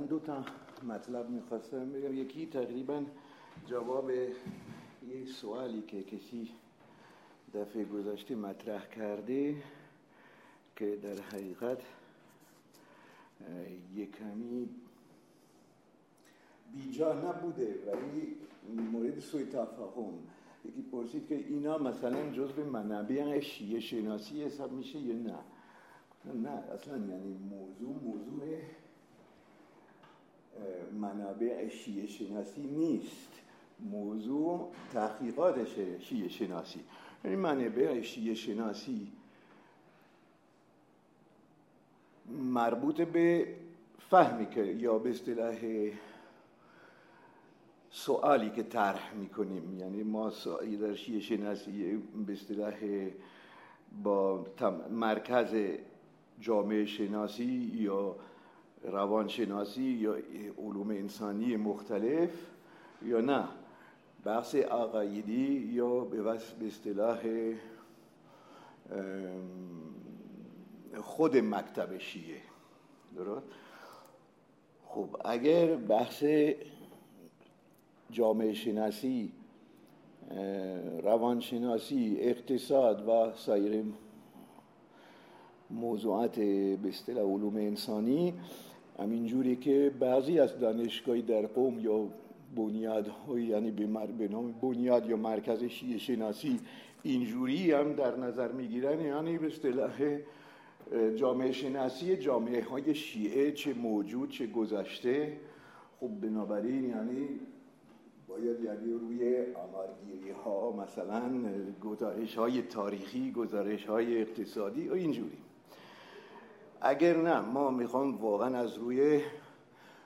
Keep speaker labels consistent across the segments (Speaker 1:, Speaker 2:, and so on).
Speaker 1: من دو تا مطلب می‌خواستم. بگم یکی تقریبا جواب یه سوالی که کسی دفعه گذشته مطرح کرده که در حقیقت یک کمی بیجا نبوده ولی مورد سوی تفاهم. یکی پرسید که اینا مثلا جزء منابع شیعه شناسی حساب میشه یا نه؟ نه اصلا یعنی موضوع موضوع منابع شیعه شناسی نیست. موضوع تحقیقات شیعه شناسی یعنی منابع شیعه شناسی مربوط به فهمی که یا به اصطلاح سوالی که طرح می‌کنیم. یعنی ما در شیعه شناسی به اصطلاح با مرکز جامعه شناسی یا روانشناسی یا علوم انسانی مختلف یا نه؟ بحث عقایدی یا به اصطلاح خود مکتب شیعه. درست؟ خب اگر بحث جامعه شناسی روانشناسی اقتصاد و سایر موضوعات به اصطلاح علوم انسانی همینجوری که بعضی از دانشگاهی در قوم یا بنیاد یعنی به نام بنیاد یا مرکز شیعه شناسی اینجوری هم در نظر می‌گیرن یعنی به اصطلاح جامعه شناسی جامعه های شیعه چه موجود چه گذشته. خب بنابراین یعنی باید یعنی روی آمارگیری ها مثلا گزارش های تاریخی گزارش های اقتصادی و اینجوری. اگر نه ما می‌خوام واقعا از روی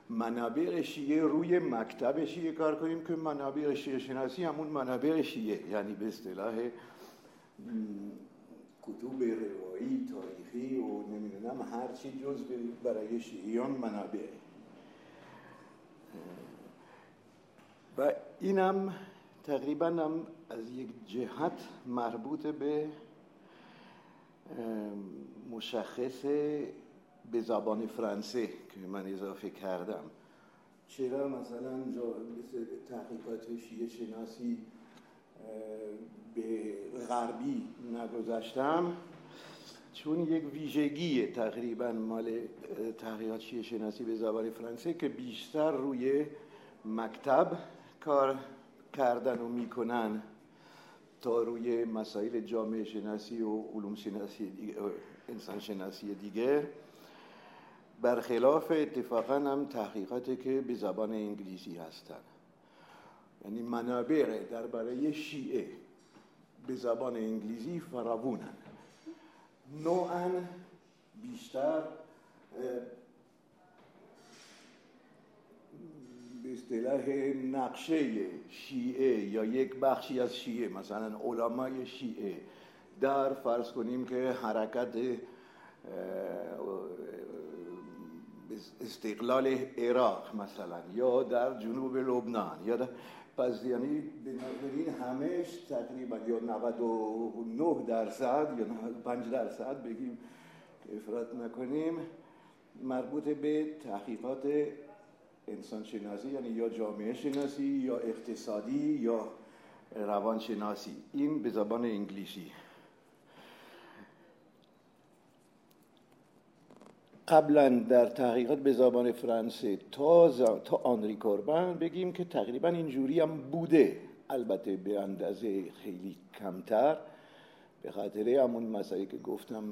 Speaker 1: منابع شیعه روی مکتب شیعه کار کنیم که منابع شیعه شناسی همون منابع شیعه یعنی به اصطلاح کتب روایی تاریخی و نمی‌دونم هر چی جز برای شیعیان منابع. و اینم تقریبا هم از یک جهت مربوط به مشخص به زبان فرانسه که من اضافه کردم. چرا مثلا مثل تحقیقات شیعه شناسی به غربی نگذاشتم چون یک ویژگی تقریبا مال تحقیقات شیعه شناسی به زبان فرانسه که بیشتر روی مکتب کار کردن و می‌کنن. تا روی مسائل جامعه شناسی و علوم شناسی انسان شناسی دیگه. برخلاف اتفاقا هم تحقیقاتی که به زبان انگلیسی هستن. یعنی منابع درباره شیعه به زبان انگلیسی فراوونن. نوعا بیشتر اصطلاح نقشه شیعه یا یک بخشی از شیعه مثلا علمای شیعه. در فرض کنیم که حرکت استقلال عراق مثلا یا در جنوب لبنان یا در پس یعنی بنابراین همش تقریبا یا 99 درصد یا 95 درصد بگیم افراد نکنیم مربوط به تحقیقات انسان شناسی یعنی یا جامعه شناسی یا اقتصادی یا روان شناسی این به زبان انگلیسی. قبلا در تحقیقات به زبان فرانسه تا, تا آنری کوربن بگیم که تقریبا اینجوری هم بوده. البته به اندازه خیلی کمتر. به خاطر همون مسئله که گفتم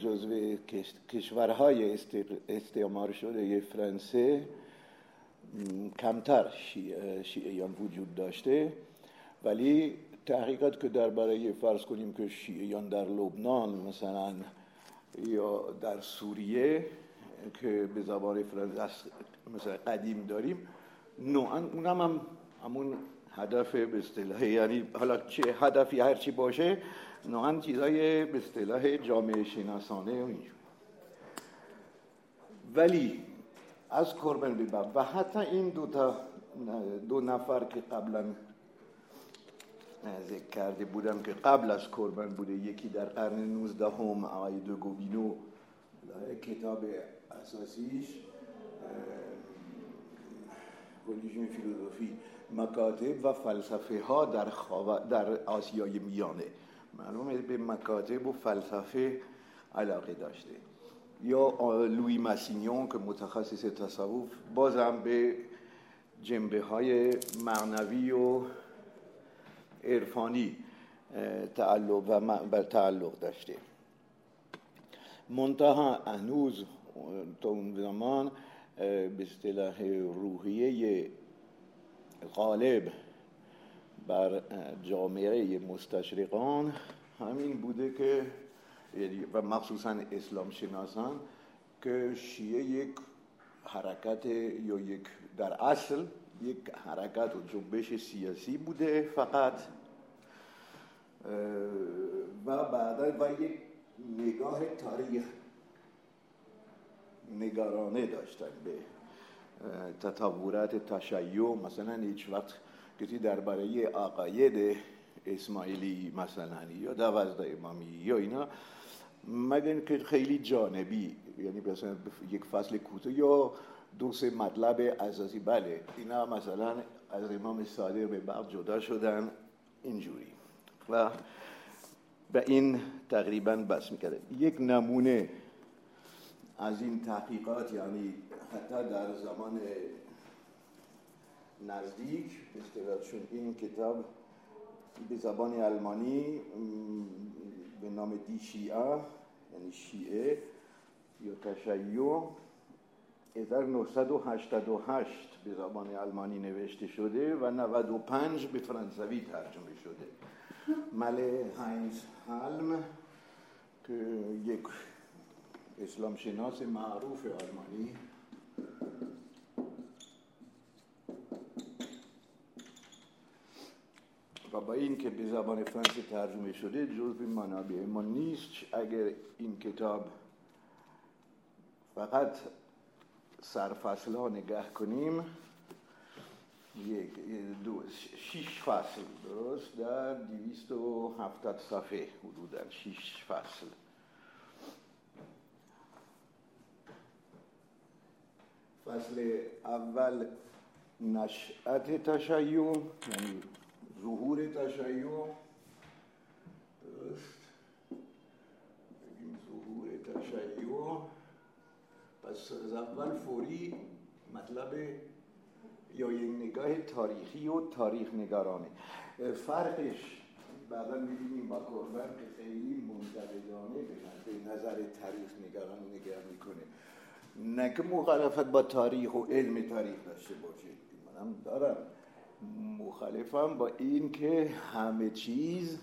Speaker 1: جزو کشورهای استعمار شده فرانسه. کمتر شیعیان وجود داشته ولی تحقیقات که درباره فرض کنیم که شیعیان در لبنان مثلا یا در سوریه که به زبان فرانسه مثلا قدیم داریم نوعا اونم هم همون هدف به اصطلاح یعنی حالا چه هدفی هر چی باشه نوعا چیزای به اصطلاح جامعه شناسانه و اینجور ولی از کربن به و حتی این دو, تا دو نفر که قبلا ذکر کرده بودم که قبل از کربن بوده یکی در قرن 19 هم آقای دو گوبینو کتاب اساسیش ریلیژن فیلوزوفی مکاتب و فلسفه ها در, در آسیای میانه. معلومه به مکاتب و فلسفه علاقه داشته. یا لوی ماسینیون که متخصص تصوف بازم به جنبه های معنوی و عرفانی تعلق و تعلق داشته. منتها هنوز تا اون زمان به اصطلاح روحیه غالب بر جامعه مستشرقان همین بوده که و مخصوصا اسلام شناسان که شیعه یک حرکت یا یک در اصل یک حرکت و جنبش سیاسی بوده فقط. و بعدا و یک نگاه تاریخ نگرانه داشتن به تطورات تشیع. مثلا هیچ وقت کسی درباره عقاید اسماعیلی مثلا یا دوازده امامی یا اینا مگر که خیلی جانبی یعنی مثلا یک فصل کوتاه یا دو سه مطلب اساسی. بله اینا مثلا از امام صادق به بعد جدا شدن اینجوری. و به این تقریبا بس می‌کرده یک نمونه از این تحقیقات یعنی حتی در زمان نزدیک چون این کتاب به زبان آلمانی به نام دی شیعه یعنی شیعه یا تشیع. 1988 به زبان آلمانی نوشته شده و 95 به فرانسوی ترجمه شده. مل هاینز هالم که یک اسلام شناس معروف آلمانی. و با این که به زبان فرانسه ترجمه شده جزء منابع ما نیست اگر این کتاب فقط سرفصل ها نگه کنیم. یک دو شیش فصل درست؟ در دیویست و هفتاد صفحه حدودا شیش فصل. فصل اول نشأت تشیع یعنی ظهور تشیع. درست. ظهور تشیع. پس از اول فوری مطلب یا یک نگاه تاریخی و تاریخ نگارانه. فرقش بعدا می‌بینیم با قربان که خیلی منضبطانه به نظر تاریخ نگاران نگاه می‌کنه. نه که مخالفت با تاریخ و علم تاریخ داشته باشه منم دارم. مخالفم با این که همه چیز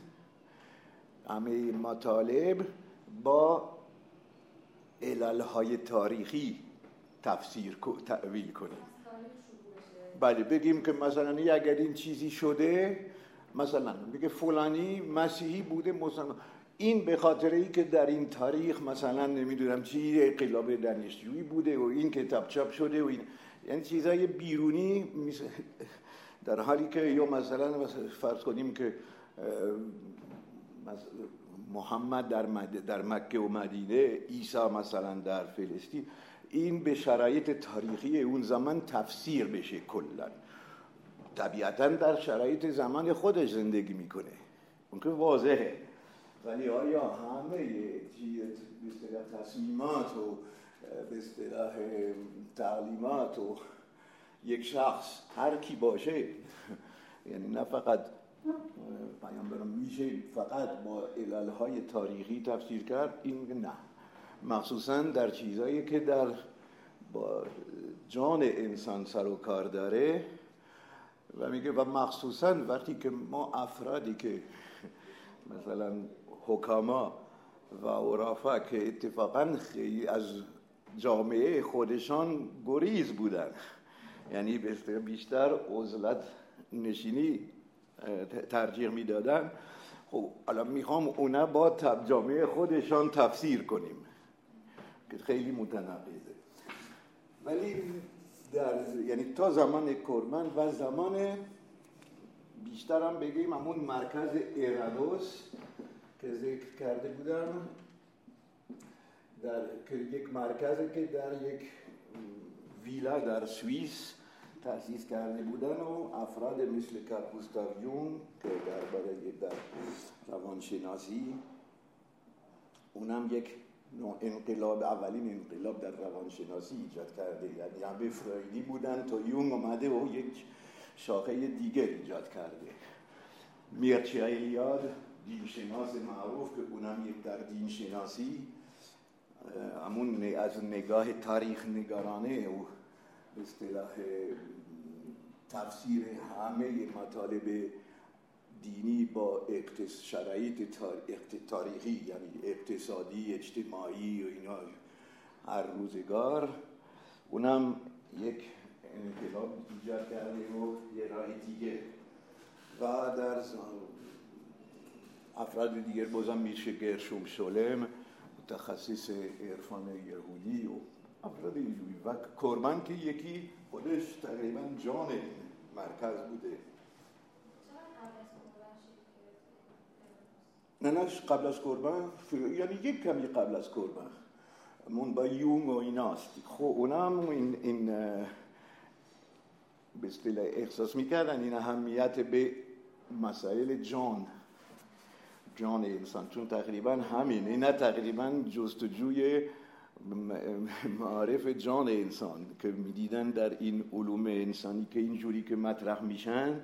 Speaker 1: همه مطالب با علالهای تاریخی تفسیر تعویل کنیم. بله بگیم که مثلا اگر این چیزی شده مثلا بگه فلانی مسیحی بوده مسلمان این به خاطر ای که در این تاریخ مثلا نمی‌دونم چی انقلاب دانشجویی بوده و این کتاب چاپ شده و این یعنی چیزای بیرونی در حالی که یا مثلا فرض کنیم که محمد در, در مکه و مدینه عیسی مثلا در فلسطین این به شرایط تاریخی اون زمان تفسیر بشه کلا. طبیعتا در شرایط زمان خودش زندگی می‌کنه. اون که واضحه. ولی آیا همه تصمیمات و به تعلیمات و یک شخص هر کی باشه یعنی نه فقط پیامبران میشه فقط با علالهای تاریخی تفسیر کرد این نه. مخصوصا در چیزایی که در با جان انسان سر و کار داره و میگه و مخصوصا وقتی که ما افرادی که مثلا حکاما و عرفا که اتفاقا خیلی از جامعه خودشان گریز بودن. یعنی بیشتر عزلت نشینی ترجیح می‌دادن. خب الان می‌خوام اونا با جامعه خودشان تفسیر کنیم که خیلی متناقضه. ولی در یعنی تا زمان کرمن و زمان بیشتر هم بگیم همون مرکز ایرادوس که ذکر کرده بودم در که یک مرکزی که در یک ویلا در سوئیس تأسیس کرده بودن و افراد مثل کارپوستار که درباره در روانشناسی اونم یک نوع انقلاب اولین انقلاب در روانشناسی ایجاد کرده یعنی همه فرایدی بودن تا یونگ اومده و یک شاخه دیگر ایجاد کرده میرچه ایلیاد دینشناس معروف که اونم یک در دینشناسی همون از نگاه تاریخ نگارانه و به اصطلاح تفسیر همه مطالب دینی با شرایط تاریخی یعنی اقتصادی اجتماعی و اینا هر روزگار. اونم یک انقلاب ایجاد کرده و یه راه دیگه. و در افراد دیگر بازم میشه گرشوم شلم. متخصص عرفان یهودی و افراد اینجوری. و کرمن که یکی خودش تقریبا جان مرکز بوده. نه نه قبل از کربن یعنی یک کمی قبل از کربن مون با یونگ و ایناست خب اونم این, این به احساس می‌کردن این اهمیت به مسائل جان. جان انسان. چون تقریبا همین نه تقریبا جستجوی معارف جان انسان که می‌دیدن در این علوم انسانی که اینجوری که مطرح میشن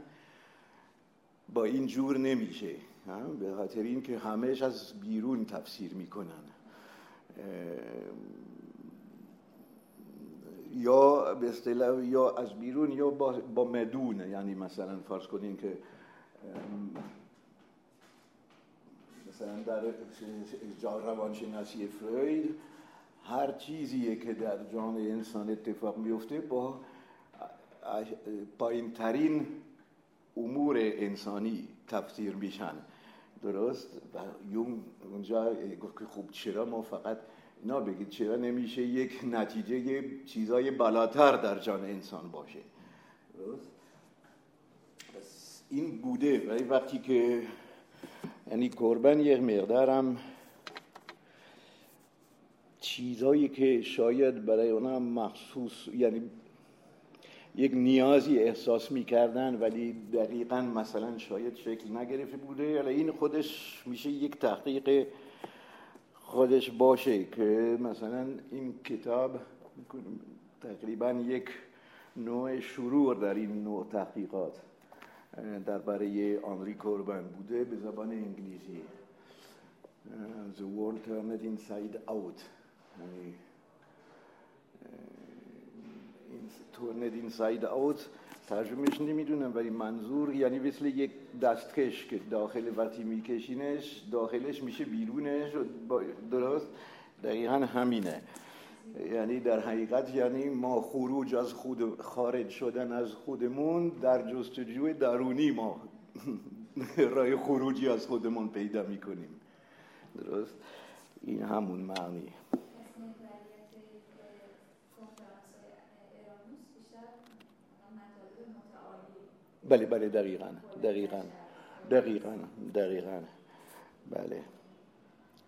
Speaker 1: با این جور نمیشه. به خاطر اینکه همهش از بیرون تفسیر می‌کنن. یا به اصطلاح یا از بیرون یا با, با مدون. یعنی مثلا فرض کنین که مثلا در روانشناسی فروید هر چیزیه که در جان انسان اتفاق میفته با پایین ترین امور انسانی تفسیر میشن. درست؟ و یون اونجا گفت که خوب چرا ما فقط اینا بگید؟ چرا نمیشه یک نتیجه چیزای بالاتر در جان انسان باشه؟ درست؟ این بوده. ولی وقتی که یعنی قربان یک مقدارم چیزایی که شاید برای اونا مخصوص یعنی یک نیازی احساس می‌کردن ولی دقیقا مثلا شاید شکل نگرفته بوده. یا این خودش میشه یک تحقیق خودش باشه که مثلا این کتاب تقریبا یک نوع شروع در این نوع تحقیقات. درباره آنری کوربن بوده به زبان انگلیسی. The World Turned Inside Out. یعنی این ساید اوت ترجمهش نمی‌دونم ولی منظور یعنی مثل یک دستکش که داخل وقتی میکشینش داخلش میشه بیرونش درست؟ دقیقا همینه. یعنی در حقیقت یعنی ما خروج از خود خارج شدن از خودمون در جستجوی درونی ما رای خروجی از خودمون پیدا می‌کنیم. درست؟ این همون معنی. بله بله دقیقا دقیقا دقیقا دقیقا. بله.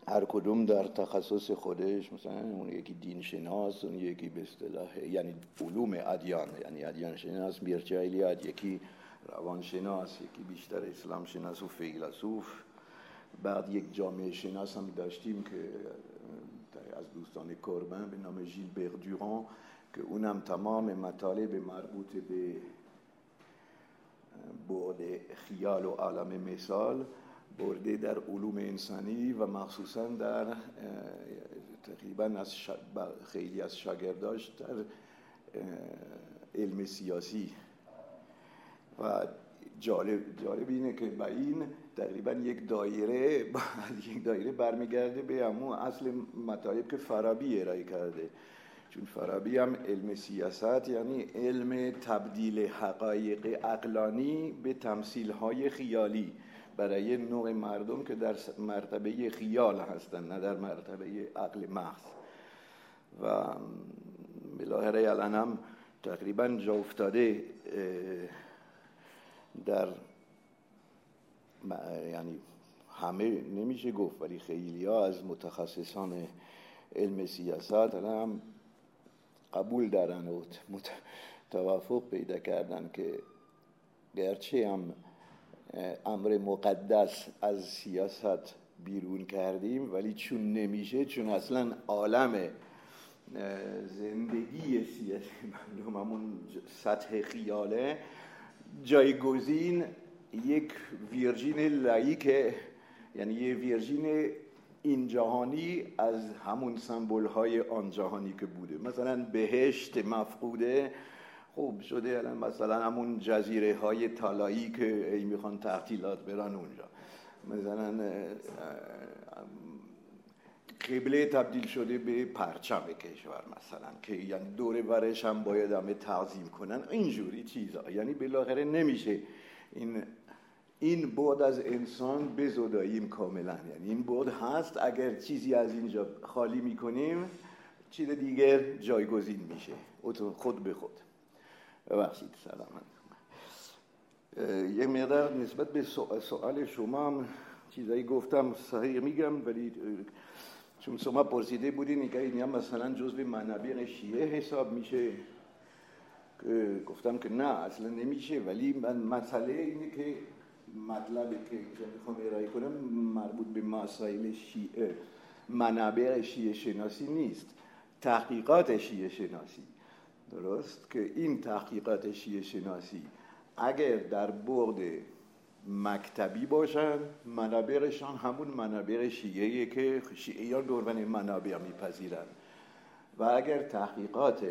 Speaker 1: هر کدوم در تخصص خودش مثلا اون یکی دین شناس اون یکی به اصطلاح یعنی علوم ادیان یعنی ادیان شناس میرجایلیات یکی روان شناس یکی بیشتر اسلام شناس و فیلسوف. بعد یک جامعه شناس هم داشتیم که از دوستان کربن به نام ژیل بردوران که اونم تمام مطالب مربوط به بعد خیال و عالم مثال. برده در علوم انسانی و مخصوصا در تقریبا از خیلی از شاگرداش در علم سیاسی. و جالب, جالب اینه که با این تقریبا یک دایره یک دایره برمیگرده به همون اصل مطالب که فرابی ارائه کرده. چون فارابی هم علم سیاست یعنی علم تبدیل حقایق اقلانی به تمثیل های خیالی. برای نوع مردم که در مرتبه خیال هستند نه در مرتبه عقل محض. و بلاهره الان هم تقریبا جا افتاده در یعنی همه نمیشه گفت ولی خیلی ها از متخصصان علم سیاست هم قبول دارن و توافق پیدا کردن که گرچه هم امر مقدس از سیاست بیرون کردیم ولی چون نمیشه چون اصلا عالم زندگی سیاسی مردم همون سطح خیاله جایگزین یک ویرژین لایک یعنی یه ویرژین این جهانی از همون سمبول های آن جهانی که بوده. مثلا بهشت مفقوده خوب شده. الان مثلا همون جزیره های طلایی که ای می‌خوان تعطیلات برن اونجا. مثلا قبله تبدیل شده به پرچم کشور مثلا که یعنی دور برش هم باید همه تعظیم کنن. اینجوری چیزا. یعنی بالاخره نمیشه این این بود از انسان بزداییم کاملا. یعنی این بود هست. اگر چیزی از اینجا خالی می‌کنیم چیز دیگر جایگزین میشه. خود به خود. ببخشید سلام یه مقدار نسبت به سوال شما هم چیزایی گفتم صحیح میگم ولی چون شما پرسیده بودین که این مثلا جزء منابع شیعه حساب میشه. گفتم که نه اصلا نمیشه. ولی من مسئله اینه که مطلبی که می‌خوام ارائه کنم مربوط به مسائل شیعه منابع شیعه شناسی نیست. تحقیقات شیعه شناسی. درست که این تحقیقات شیعه شناسی اگر در بعد مکتبی باشن منابرشان همون منابر شیعه که شیعیان دوربن منابع میپذیرن. و اگر تحقیقات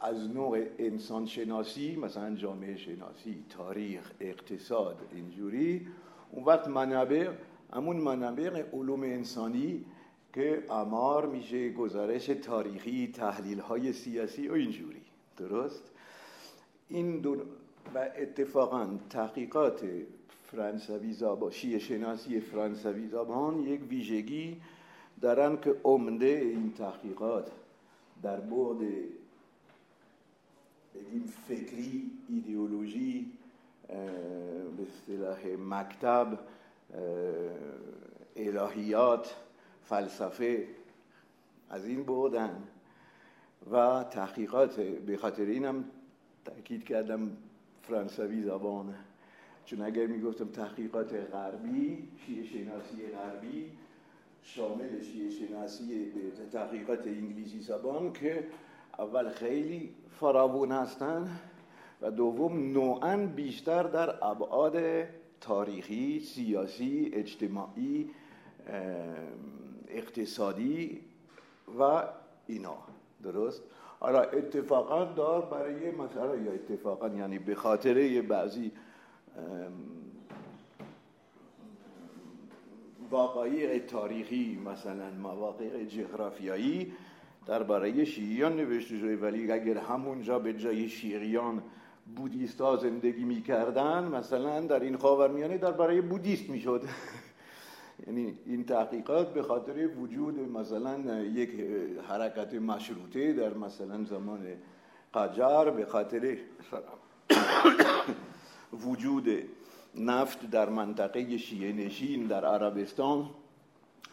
Speaker 1: از نوع انسان شناسی مثلا جامعه شناسی تاریخ اقتصاد اینجوری اون وقت منابع همون منابع علوم انسانی که امار میشه گزارش تاریخی تحلیل های سیاسی و اینجوری. درست؟ این دو و اتفاقا تحقیقات فرانسوی زبان شیعه شناسی فرانسوی زبان یک ویژگی دارن که عمده این تحقیقات در بعد بگیم فکری ایدئولوژی به اصطلاح مکتب الهیات فلسفه از این بودن و تحقیقات به خاطر اینم تاکید کردم فرانسوی زبان. چون اگر می‌گفتم تحقیقات غربی شیعه شناسی غربی شامل شیعه شناسی تحقیقات انگلیسی زبان که اول خیلی فراوون هستن و دوم نوعا بیشتر در ابعاد تاریخی، سیاسی، اجتماعی، اقتصادی و اینا. درست؟ حالا اتفاقا دار برای مثلا یا اتفاقا یعنی به خاطر بعضی واقعی تاریخی مثلا مواقع جغرافیایی برای شیعیان نوشته شده. ولی اگر همونجا به جای شیعیان بودیست ها زندگی می‌کردن مثلا در این خاورمیانه برای بودیست می‌شد. یعنی این تحقیقات به خاطر وجود مثلا یک حرکت مشروطه در مثلا زمان قجر به خاطر وجود نفت در منطقه شیعه نشین در عربستان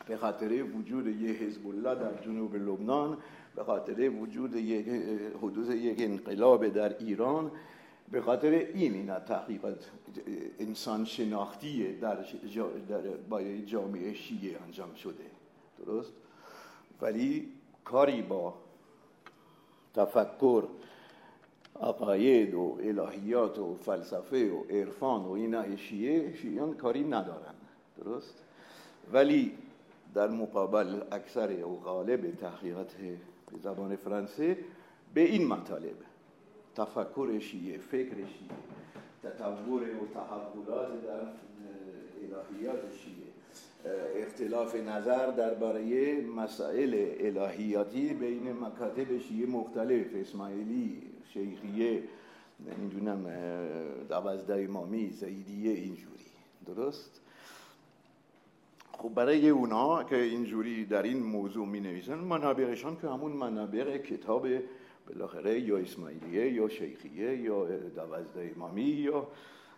Speaker 1: به خاطر وجود یک حزب الله در جنوب لبنان به خاطر وجود یک حدوث یک انقلاب در ایران به خاطر این این تحقیقات انسان شناختی در, در جامعه شیعه انجام شده. درست؟ ولی کاری با تفکر عقاید و الهیات و فلسفه و عرفان و اینا شیعه شیعیان کاری ندارن. درست؟ ولی در مقابل اکثر و غالب تحقیقات به زبان فرانسه به این مطالب تفکر شیعه فکر شیعه تطور و تحولات در الهیات شیعه اختلاف نظر درباره مسائل الهیاتی بین مکاتب شیعه مختلف اسماعیلی شیخیه نمی‌دونم دوازده امامی زیدیه اینجوری. درست؟ خب برای اونا که اینجوری در این موضوع می نویسن منابرشان که همون منابر کتاب بالاخره یا اسماعیلیه یا شیخیه یا دوازده امامی یا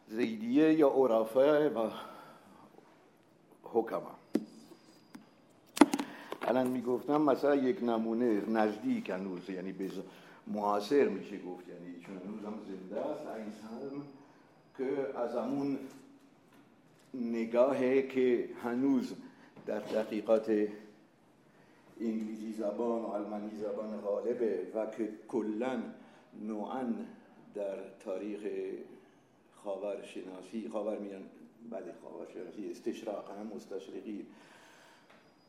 Speaker 1: زیدیه یا عرفه و حکما. الان می‌گفتم مثلا یک نمونه نزدیک هنوز یعنی معاصر میشه گفت یعنی چون هنوز هم زنده است اینسان که از همون نگاهی که هنوز در تحقیقات انگلیسی زبان و آلمانی زبان غالبه و که کلا نوعا در تاریخ خاور شناسی خاور میان بله خاور شناسی استشراق هم مستشرقی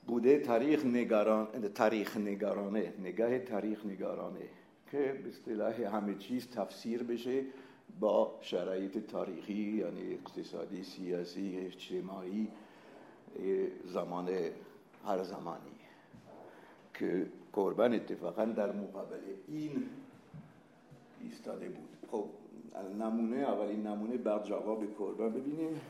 Speaker 1: بوده. تاریخ نگاران تاریخ نگارانه نگاه تاریخ نگارانه که به اصطلاح همه چیز تفسیر بشه با شرایط تاریخی یعنی اقتصادی سیاسی اجتماعی زمان هر زمانی. که قربان اتفاقا در مقابل این ایستاده بود. خب نمونه اولین نمونه بعد جواب قربان ببینیم.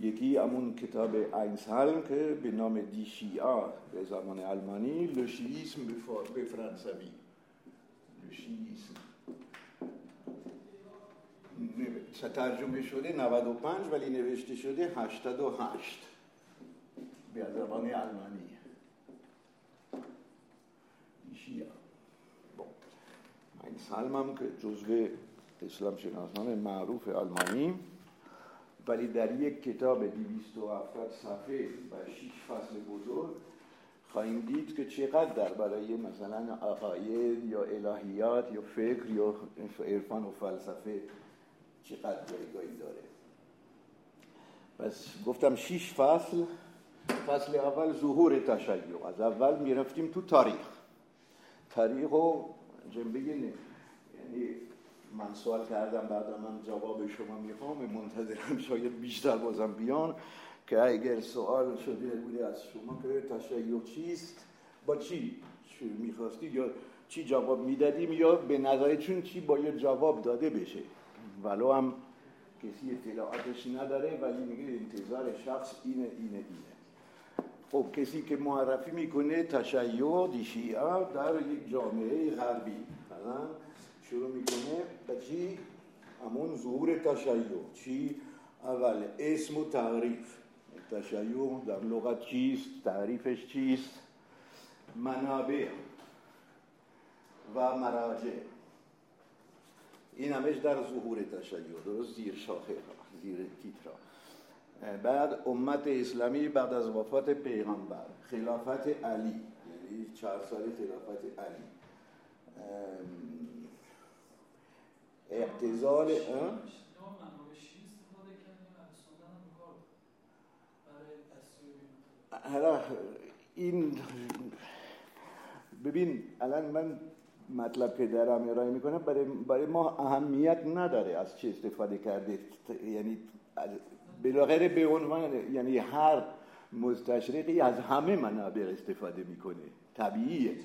Speaker 1: یکی همون کتاب اینسهلم که به نام دیشیا به زمان آلمانی لشیسم به فرانسوی. لشیسم ترجمه شده؟ 95 ولی نوشته شده 88 به زبان آلمانی شیعه این سلم هم که جزو اسلام شناسان معروف آلمانی ولی در یک کتاب 270 صفحه و 6 فصل بزرگ خواهیم دید که چقدر در برای مثلا عقاید یا الهیات یا فکر یا عرفان و فلسفه چقدر جایگاهی داره. پس گفتم شیش فصل فصل اول ظهور تشیع. از اول می‌رفتیم تو تاریخ. تاریخ و جنبه یعنی من سوال کردم بعد من جواب شما می‌خوام. منتظرم شاید بیشتر بازم بیان که اگر سوال شده بوده از شما که تشیع چیست؟ با چی می‌خواستی یا چی جواب می‌دادیم یا به نظرتون چی باید جواب داده بشه؟ ولو هم کسی اطلاعاتش نداره ولی میگه انتظار شخص اینه اینه اینه. خب کسی که معرفی می‌کنه تشیع دیشیعه در یک جامعه غربی شروع می‌کنه به چی؟ همون ظهور تشیع چی؟ اول اسم و تعریف تشیع در لغت چیست؟ تعریفش چیست؟ منابع و مراجع این همش در ظهور تشیع درست زیر شاخه زیر تیترا بعد امت اسلامی بعد از وفات پیغمبر خلافت علی یعنی چهار سال خلافت علی. اعتزال حالا این ببین الان من مطلب که دارم ارائه می‌کنم برای, برای ما اهمیت نداره از چه استفاده کرده یعنی بلاغیر به عنوان یعنی هر مستشرقی از همه منابع استفاده می‌کنه. طبیعیه.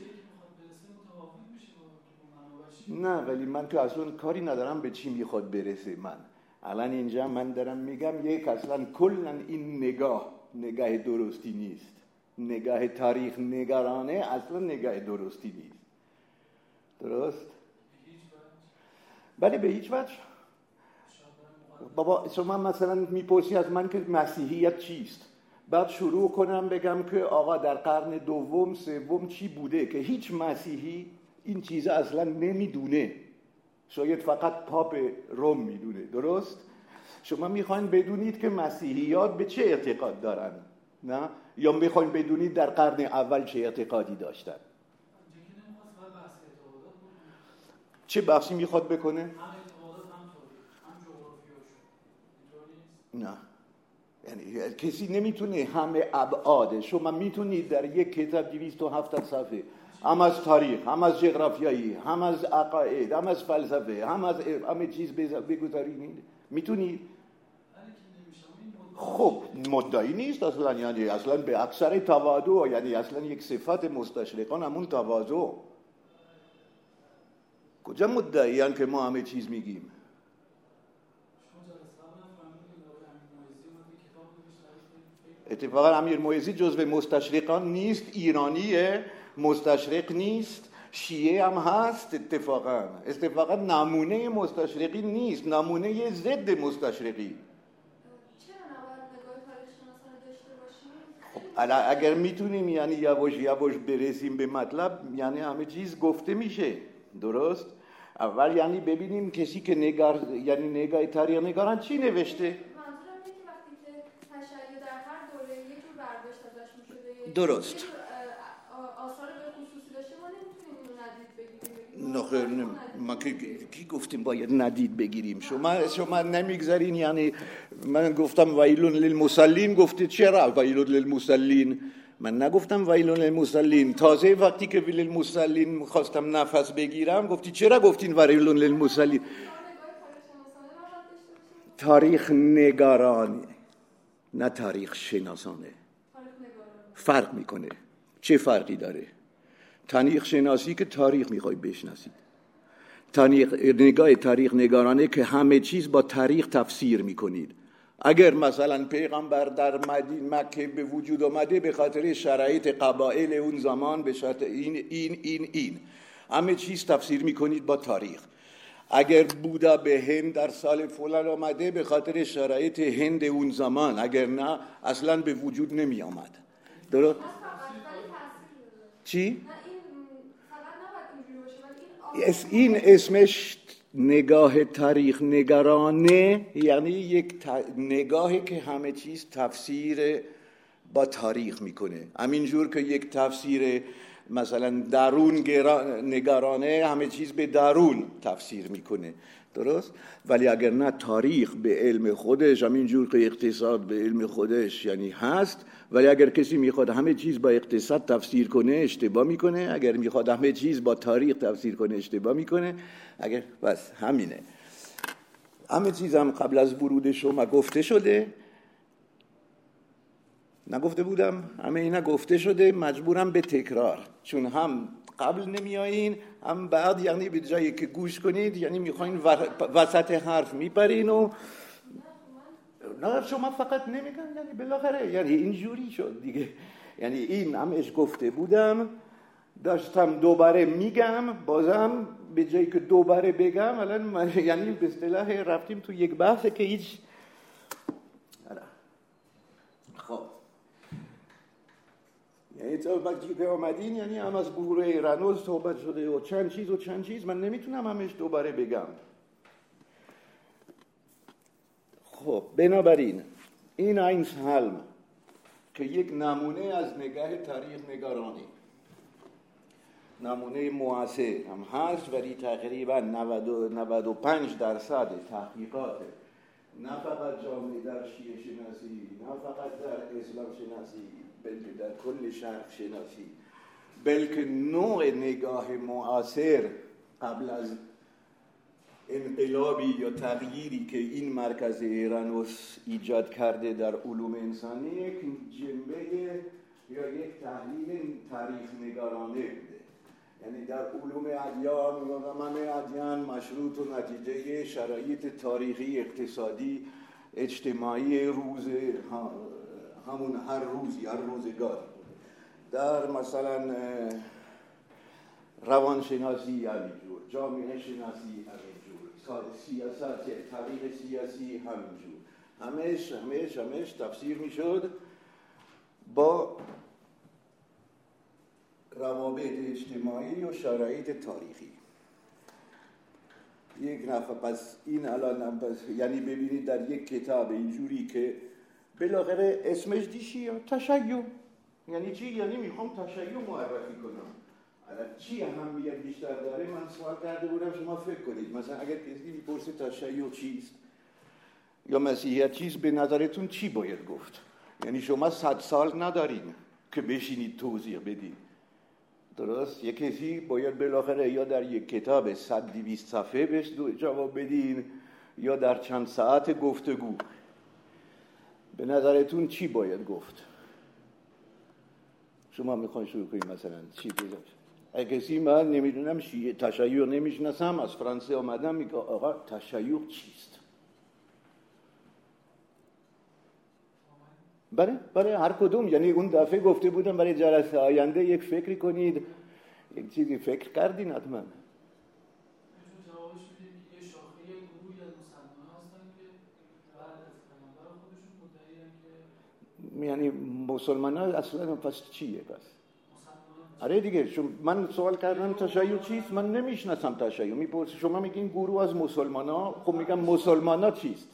Speaker 1: نه ولی من که اصلا کاری ندارم به چی می‌خواد برسه من. الان اینجا من دارم میگم یک اصلا کلا این نگاه نگاه درستی نیست. نگاه تاریخ نگرانه اصلا نگاه درستی نیست. درست؟ بله به هیچ وجه. بابا شما مثلا می‌پرسی از من که مسیحیت چیست؟ بعد شروع کنم بگم که آقا در قرن دوم سوم چی بوده که هیچ مسیحی این چیز اصلا نمی‌دونه؟ شاید فقط پاپ روم می‌دونه درست؟ شما می‌خواین بدونید که مسیحیات به چه اعتقاد دارن نه؟ یا می‌خواین بدونید در قرن اول چه اعتقادی داشتن؟ چه بحثی می‌خواد بکنه؟ نه. یعنی کسی نمی‌تونه همه ابعاد. شما می‌تونید در یک کتاب 270 صفحه هم از تاریخ هم از جغرافیایی هم از عقاید هم از فلسفه هم از همه چیز بگذارید. می‌تونید؟ خب مدعی نیست اصلا. یعنی اصلا به اکثر تواضع یعنی اصلا یک صفت مستشرقان همون تواضع. کجا مدعیان که ما همه چیز میگیم؟ اتفاقا امیر مویزی جزو مستشرقان نیست ایرانیه. مستشرق نیست شیعه هم هست اتفاقا. اتفاقا نمونه مستشرقی نیست نمونه ضد مستشرقی. خب اگر می‌تونیم یعنی یواش یواش برسیم به مطلب یعنی همه چیز گفته میشه. درست؟ اول یعنی ببینیم کسی که نگار یعنی نگاه تاریخ نگاران چی نوشته؟ درست. نخیر ما کی گفتیم باید ندید بگیریم؟ شما شما نمی‌گذارین یعنی من گفتم ویلون للمسلین گفتید چرا ویلون للمسلین من نگفتم ویلون للمسلین تازه وقتی که ویل للمسلین خواستم نفس بگیرم گفتی چرا گفتین ویلون للمسلین تاریخ نگاران نه تاریخ شناسانه. فرق می‌کنه. چه فرقی داره؟ تاریخ شناسی که تاریخ می‌خوای بشناسید. تاریخ نگاه تاریخ نگارانه که همه چیز با تاریخ تفسیر می‌کنید. اگر مثلا پیغمبر در مدین مکه به وجود آمده به خاطر شرایط قبایل اون زمان به شرط این این این این. همه چیز تفسیر می‌کنید با تاریخ. اگر بودا به هند در سال فلان آمده به خاطر شرایط هند اون زمان اگر نه اصلا به وجود نمی آمد درست؟ چی؟ این اسمش نگاه تاریخ نگرانه یعنی یک نگاهی که همه چیز تفسیر با تاریخ می‌کنه همینجور که یک تفسیر مثلا درون نگرانه همه چیز به درون تفسیر می‌کنه درست؟ ولی اگر نه تاریخ به علم خودش همینجور که اقتصاد به علم خودش یعنی هست ولی اگر کسی می‌خواد همه چیز با اقتصاد تفسیر کنه اشتباه می‌کنه. اگر می‌خواد همه چیز با تاریخ تفسیر کنه اشتباه می‌کنه. اگر بس همینه. همه چیز هم قبل از ورود شما گفته شده. نگفته بودم؟ همه اینا گفته شده. مجبورم به تکرار. چون هم قبل نمیایین هم بعد یعنی به جایی که گوش کنید یعنی می‌خواین وسط حرف میپرین و نه شما فقط نمیگن یعنی بالاخره یعنی اینجوری شد دیگه. یعنی این همش گفته بودم. داشتم دوباره میگم بازم به جایی که دوباره بگم الان یعنی به اصطلاح رفتیم تو یک بحث که هیچ خب یعنی تو وقتی که آمدین یعنی هم از گروه رنوز صحبت شده و چند چیز و چند چیز. من نمی‌تونم همش دوباره بگم. خب بنابراین این اینس حلم که یک نمونه از نگاه تاریخ نگارانی. نمونه معاصر هم هست ولی تقریبا 95 درصد تحقیقات. نه فقط جامعه در شیعه شناسی نه فقط در اسلام شناسی. بلکه در کل شرق شناسی. بلکه نوع نگاه معاصر قبل از انقلابی یا تغییری که این مرکز ایرانوس ایجاد کرده در علوم انسانی یک جنبه یا یک تحلیل تاریخ نگارانه بوده. یعنی در علوم ادیان و همه ادیان مشروط و نتیجه شرایط تاریخی اقتصادی اجتماعی روز همون هر روزی هر روزگار در مثلا روانشناسی همینجور جامعه شناسی سیاست تاریخ سیاسی همینجور. همش همش همش تفسیر می‌شد با روابط اجتماعی و شرایط تاریخی. یک نفر پس این الان پس یعنی ببینید در یک کتاب اینجوری که بالاخره اسمش دیشی تشیع. یعنی چی؟ یعنی می‌خوام تشیع معرفی کنم. چی اهمیت بیشتر داره؟ من سوال کرده بودم شما فکر کنید. مثلا اگر کسی می‌پرسه تشیع چیست؟ یا مسیحیت چیست؟ به نظرتون چی باید گفت؟ یعنی شما صد سال ندارین که بشینید توضیح بدید درست؟ یک کسی باید بالاخره یا در یک کتاب صد دیویست صفحه بهش جواب بدین یا در چند ساعت گفتگو. به نظرتون چی باید گفت؟ شما می‌خواین شروع کنید مثلا. چی بگید کسی من نمی‌دونم شیعه تشیع نمی‌شناسم از فرانسه آمدم میگه آقا تشیع چیست؟ برای برای هر کدوم. یعنی اون دفعه گفته بودم برای جلسه آینده یک فکری کنید. یک چیزی فکر کردین حتما. یعنی مسلمان ها اصلا پس چیه پس؟ آره دیگه من سوال کردم تشیع چیست؟ من نمی‌شناسم تشیع. می‌پرسی شما میگین گروه از مسلمان ها خب میگم مسلمان ها چیست؟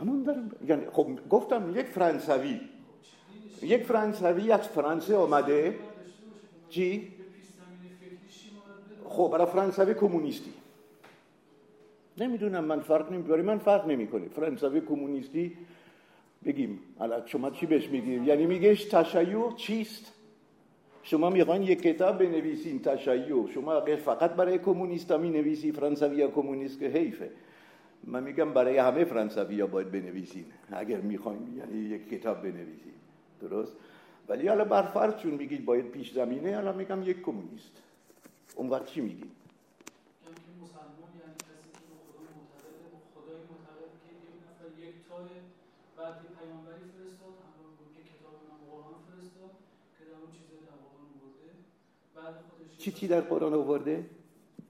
Speaker 1: همون دارم. یعنی خب گفتم یک فرانسوی. یک فرانسوی از فرانسه آمده. چی؟ خب برای فرانسوی کمونیستی. نمی‌دونم من فرق نمی من فرق نمی‌کنه فرانسوی کمونیستی بگیم حالا شما چی بهش میگیم یعنی میگهش تشیع چیست؟ شما می‌خواین یک کتاب بنویسین تشیع. شما فقط برای کمونیستا می نویسی فرانسوی یا کمونیست که حیفه. من میگم برای همه فرانسوی ها باید بنویسین. اگر می‌خواین یعنی یک کتاب بنویسین. درست؟ ولی حالا بر چون میگید باید پیش زمینه حالا میگم یک کمونیست. اون وقت چی میگید چی چی در قرآن آورده؟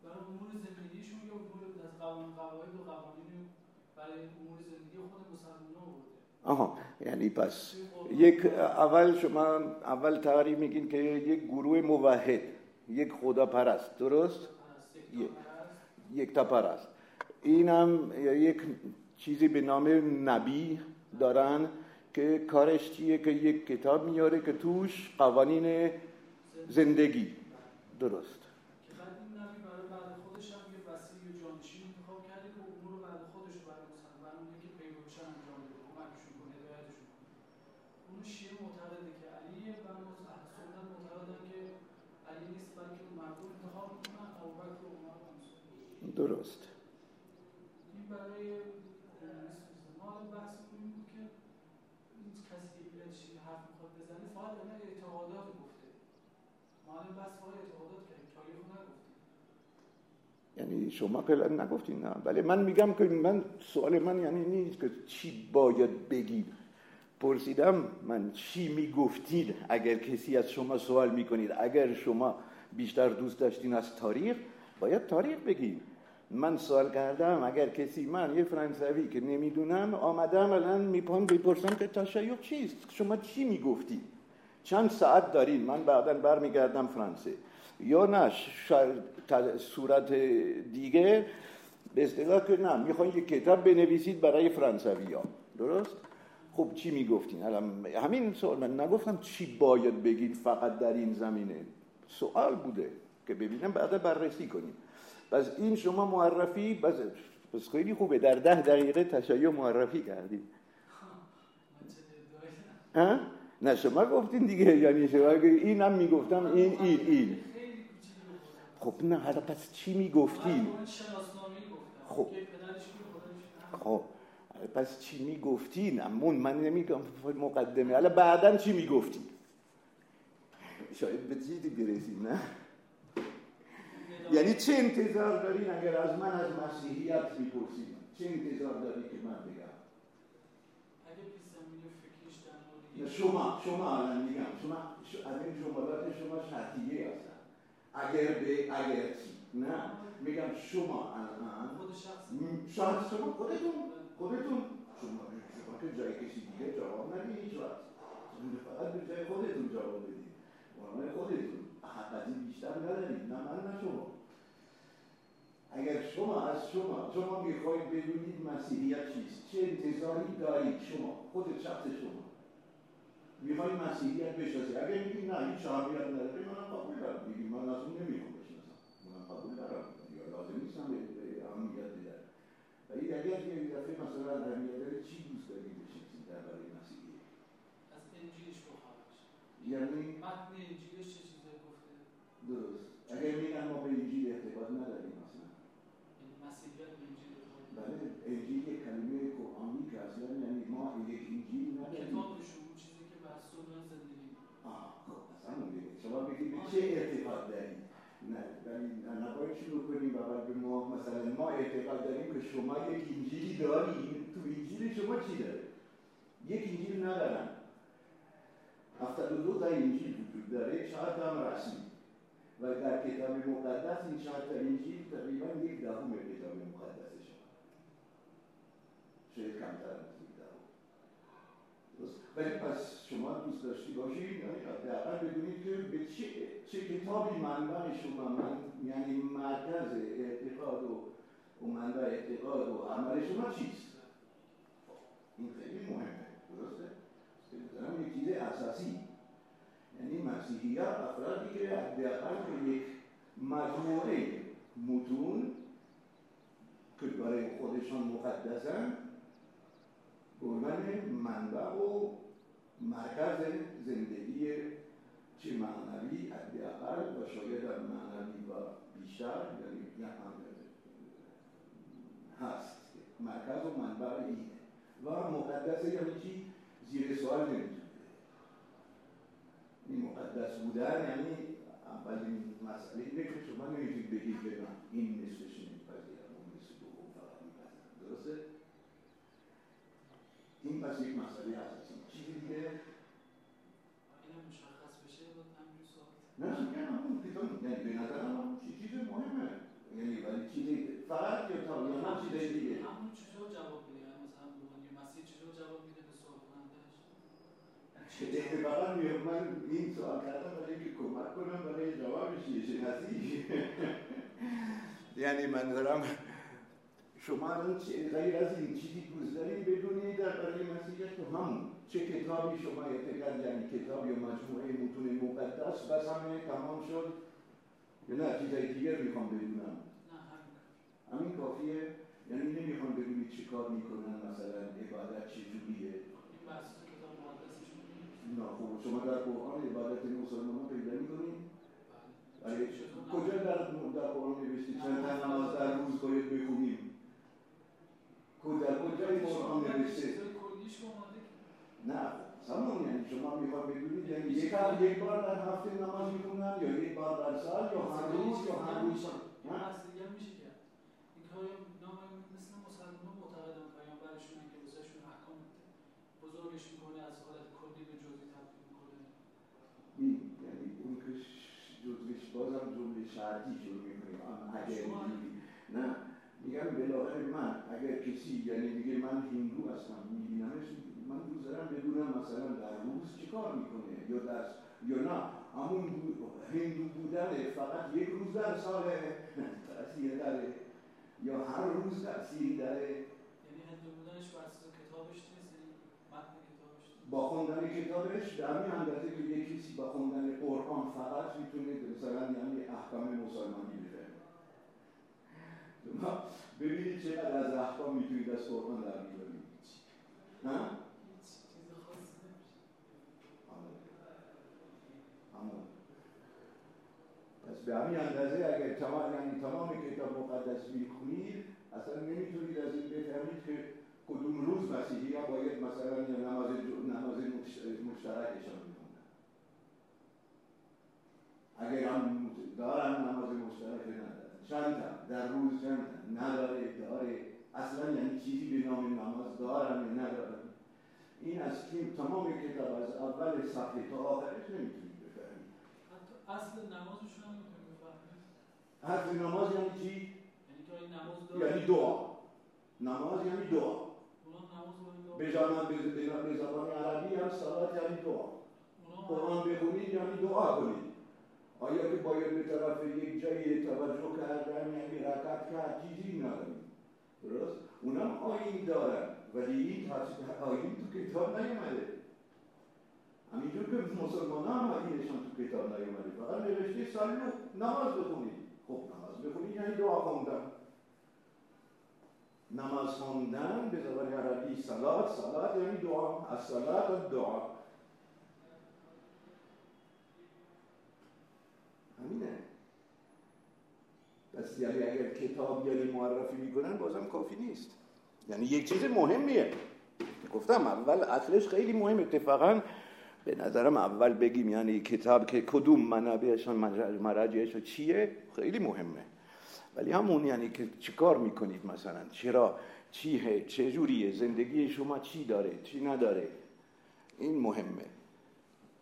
Speaker 2: برای امور زندگیشون یا امور از قوانین قواعد و قوانین برای امور زندگی خود مسلمان آورده
Speaker 1: آها یعنی پس یک اول شما اول تعریف میگین که یک گروه موحد یک خدا پرست درست؟ یک تا پرست این هم یک چیزی به نام نبی دارن که کارش چیه که یک کتاب میاره که توش قوانین زندگی. درست
Speaker 2: که بعد این نبی برای بعد خودش هم یه وسیع و جانشین انتخاب کرده که امور بعد خودش رو برای مسلمان که پیروشن انجام بده کمکشون کنه هدایتشون کنه اون شیعه معتقده که علیه و سنت معتقدن که علی نیست بلکه مردم انتخاب می‌کنن ابوبکر و عمر
Speaker 1: درست
Speaker 2: این برای ما بحث این بود که این کسی که حرف می‌خواد بزنه فقط اعتقادات گفته معلم بحث فقط
Speaker 1: یعنی شما قلت نگفتین نه. ولی من میگم که من سوال من یعنی نیست که چی باید بگید. پرسیدم من چی می‌گفتید اگر کسی از شما سوال می‌کنید؟ اگر شما بیشتر دوست داشتین از تاریخ باید تاریخ بگید. من سوال کردم اگر کسی من یه فرانسوی که نمی‌دونم آمدم الان میپام بپرسم که تشیع چیست؟ شما چی می‌گفتید چند ساعت دارین؟ من بعدا برمیگردم فرانسه. یا نه صورت دیگه. به اصطلاح که نه می‌خواین یک کتاب بنویسید برای فرانسوی ها درست؟ خب چی می‌گفتین؟ همین سوال من نگفتم چی باید بگین فقط در این زمینه. سوال بوده که ببینم بعد بررسی کنیم. پس این شما معرفی بس, بس خیلی خوبه. در ده دقیقه تشیع معرفی کردیم؟ نه شما گفتین دیگه. یعنی شما این هم می‌گفتم این این این. خب نه حالا پس چی می‌گفتین خب. خب. پس چی می‌گفتین؟ امون من نمیگم مقدمه. حالا بعدا چی می‌گفتین؟ شاید به چیزی برسیم نه؟ یعنی چه انتظار دارین اگر از من از مسیحیت می‌پرسید چه انتظار داری که من بگم؟ شما شما الان میگم. شما از این جملات شما شرطیه هستن. اگر به اگر نه؟ میگم شما الان. شخص. شما خودتون. خودتون. شما شما که جای کسی دیگه جواب ندید هیچ وقت. فقط به جای خودتون جواب بدید. برای خودتون. حق از این بیشتر ندارید. نه من نه شما. اگر شما از شما شما می‌خواید بدونید مسیحیت چیست؟ چه انتظاری دارید شما؟ خود شخص شما. می‌خوای مسیحیت بشناسی؟ اگر میگی نه هیچ اهمیت نداره من قبول دارم. میگی من از اون نمی‌خوام بشناسم. من قبول دارم. یا لازم نیستم به اهمیت بدم. ولی اگر یه دفعه مثلا اهمیت داره چی دوست داری بشناسی درباره مسیحیت
Speaker 2: از انجیلش بخواهش
Speaker 1: یعنی؟
Speaker 2: متن انجیلش چه چیزایی گفته؟
Speaker 1: درست. اگر میگن ما به انجیل اعتقاد نداریم مثلا
Speaker 2: یعنی مسیحیت به انجیل
Speaker 1: بله انجیل کلمه قرآنی که اصلا یعنی ما یک انجیل نداریم. شما بگید چه اعتقاد دارید نه ولی نباید شروع کنیم و بعد به ما مثلا ما اعتقاد داریم که شما یک انجیلی داریم تو انجیل شما چی داره یک انجیل ندارن. هفتاد دو تا انجیل وجود داره چهار تا هم رسمی. و در کتاب مقدس این چهار تا انجیل تقریبا یک دهم کتاب مقدس شما شاید کمتر از یک دهم. ولی پس شما دوست داشتی باشید یعنی حداقل بدونید که به چه, کتابی منبع شما من یعنی مرکز اعتقاد و, و منبع اعتقاد و عمل شما چیست؟ این خیلی مهمه. درسته؟ به یک چیز اساسی. یعنی مسیحیت افرادی که حداقل یک مجموعه متون که برای خودشان مقدسن به عنوان منبع و مرکز زندگی چه معنوی؟ حداقل و شاید معنوی و بیشتر یعنی هست. مرکز و منبع اینه. و مقدس یعنی چی؟ زیر سوال نمی‌تونه. این مقدس بودن یعنی اولین مسئله اینه که شما نمی‌تونید بگید که این نصفش نمیپذیرم اون نصف دوم فقط میپذیرم درسته؟ این پس یک مسئله اساسی. چیزی دیگه
Speaker 2: مشخص بشه
Speaker 1: نه میگم همون کتاب یعنی به نظرم همون چیز مهمه یعنی ولی چیزی فقط کتاب یا نه چیز دیگه.
Speaker 2: همون چطور جواب میده؟ مثلا روحانی مسیح چطور جواب میده به سوال کنندش
Speaker 1: اتفاقا من این سوال کردم برای اینکه کمک کنم برای جوابش یه شناسی یعنی منظرم شما الان غیر از این چیزی دوست دارید بدونید در برای مسیحیت؟ تو همون چه کتابی شما اعتقاد یعنی کتاب یا مجموعه متون مقدس بس همه تمام شد؟ یا نه چیزای دیگر می‌خوام بدونم. همین کافیه. یعنی نمی‌خوام بدونید چه کار می‌کنن مثلا عبادت چجوریه نه خب شما در قرآن عبادت مسلمان پیدا می‌کنید بله. کجا در در قرآن نوشته چند نماز در روز باید بخونیم؟ در کجای قرآن نوشته؟ نه سمون یعنی شما می‌خواد بدونید یعنی یک یک بار در هفته نماز می‌خونن یا یک بار در سال یا هر روز یا هر روز
Speaker 2: نه دیگه میشه کرد این کار نام مثل مسلمان معتقدن پیامبرشون که واسهشون احکام بزرگش می‌کنه از حالت کلی به جزئی تبدیل می‌کنه
Speaker 1: این یعنی اون که جزویش بازم جمله شرطی شروع می‌کنیم اگر نه میگم بالاخره من. اگر کسی یعنی میگه من هندو هستم میبینمش من دوست دارم بدونم مثلا در روز چی کار می‌کنه یا در یا نه. همون هندو بودن فقط یک روز در سال تاثیر داره یا هر روز تاثیر داره
Speaker 2: یعنی هندو بودنش بر کتابش نیست یعنی متن کتابش
Speaker 1: با خوندن کتابش در همین اندازه که یک کسی با خوندن قرآن فقط می‌تونه مثلا یعنی احکام مسلمانی ببینید چقدر از احکام می‌تونید از قرآن در بیارید نه؟ پس به همین اندازه اگر تمام یعنی تمام کتاب مقدس می‌خونید اصلا نمی‌تونید از این بفهمید که کدوم روز مسیحی ها باید مثلا نماز نماز مشترکشان می‌خونن اگر هم دارن نماز مشترک ندارن. چند در روز چند نداره داره. اصلا یعنی چیزی به نام نماز دارم یا ندارم این از که تمام کتاب از اول صفحه تا آخرش نمی‌تونید بفهمید
Speaker 2: اصل نمازشون هم می‌تونید بفهمید
Speaker 1: اصل نماز یعنی چی؟
Speaker 2: یعنی که نماز داره
Speaker 1: یعنی دعا. نماز یعنی دعا. به به زبان عربی هم صلات یعنی دعا. قرآن بخونید یعنی دعا کنید آیا که باید به طرف یک جایی توجه کردن یعنی رکت کرد چیزی نداریم درست؟ اونم آین دارن. ولی این آین تو کتاب نیومده. همینجور که مسلمان هم آینشان تو کتاب نیومده. فقط نوشته سالو نماز بخونید. خب نماز بخونید یعنی دعا خوندن. نماز خوندن به زبان عربی صلات صلات یعنی دعا از صلات دعا. همینه. پس یعنی اگر کتاب یعنی معرفی می‌کنن بازم کافی نیست. یعنی یک چیز مهمیه. گفتم اول اصلش خیلی مهم. اتفاقا به نظرم اول بگیم یعنی کتاب که کدوم منابعشان مراجعش چیه خیلی مهمه. ولی همون یعنی که چیکار می‌کنید مثلا؟ چرا چیه چجوریه زندگی شما چی داره؟ چی نداره؟ این مهمه.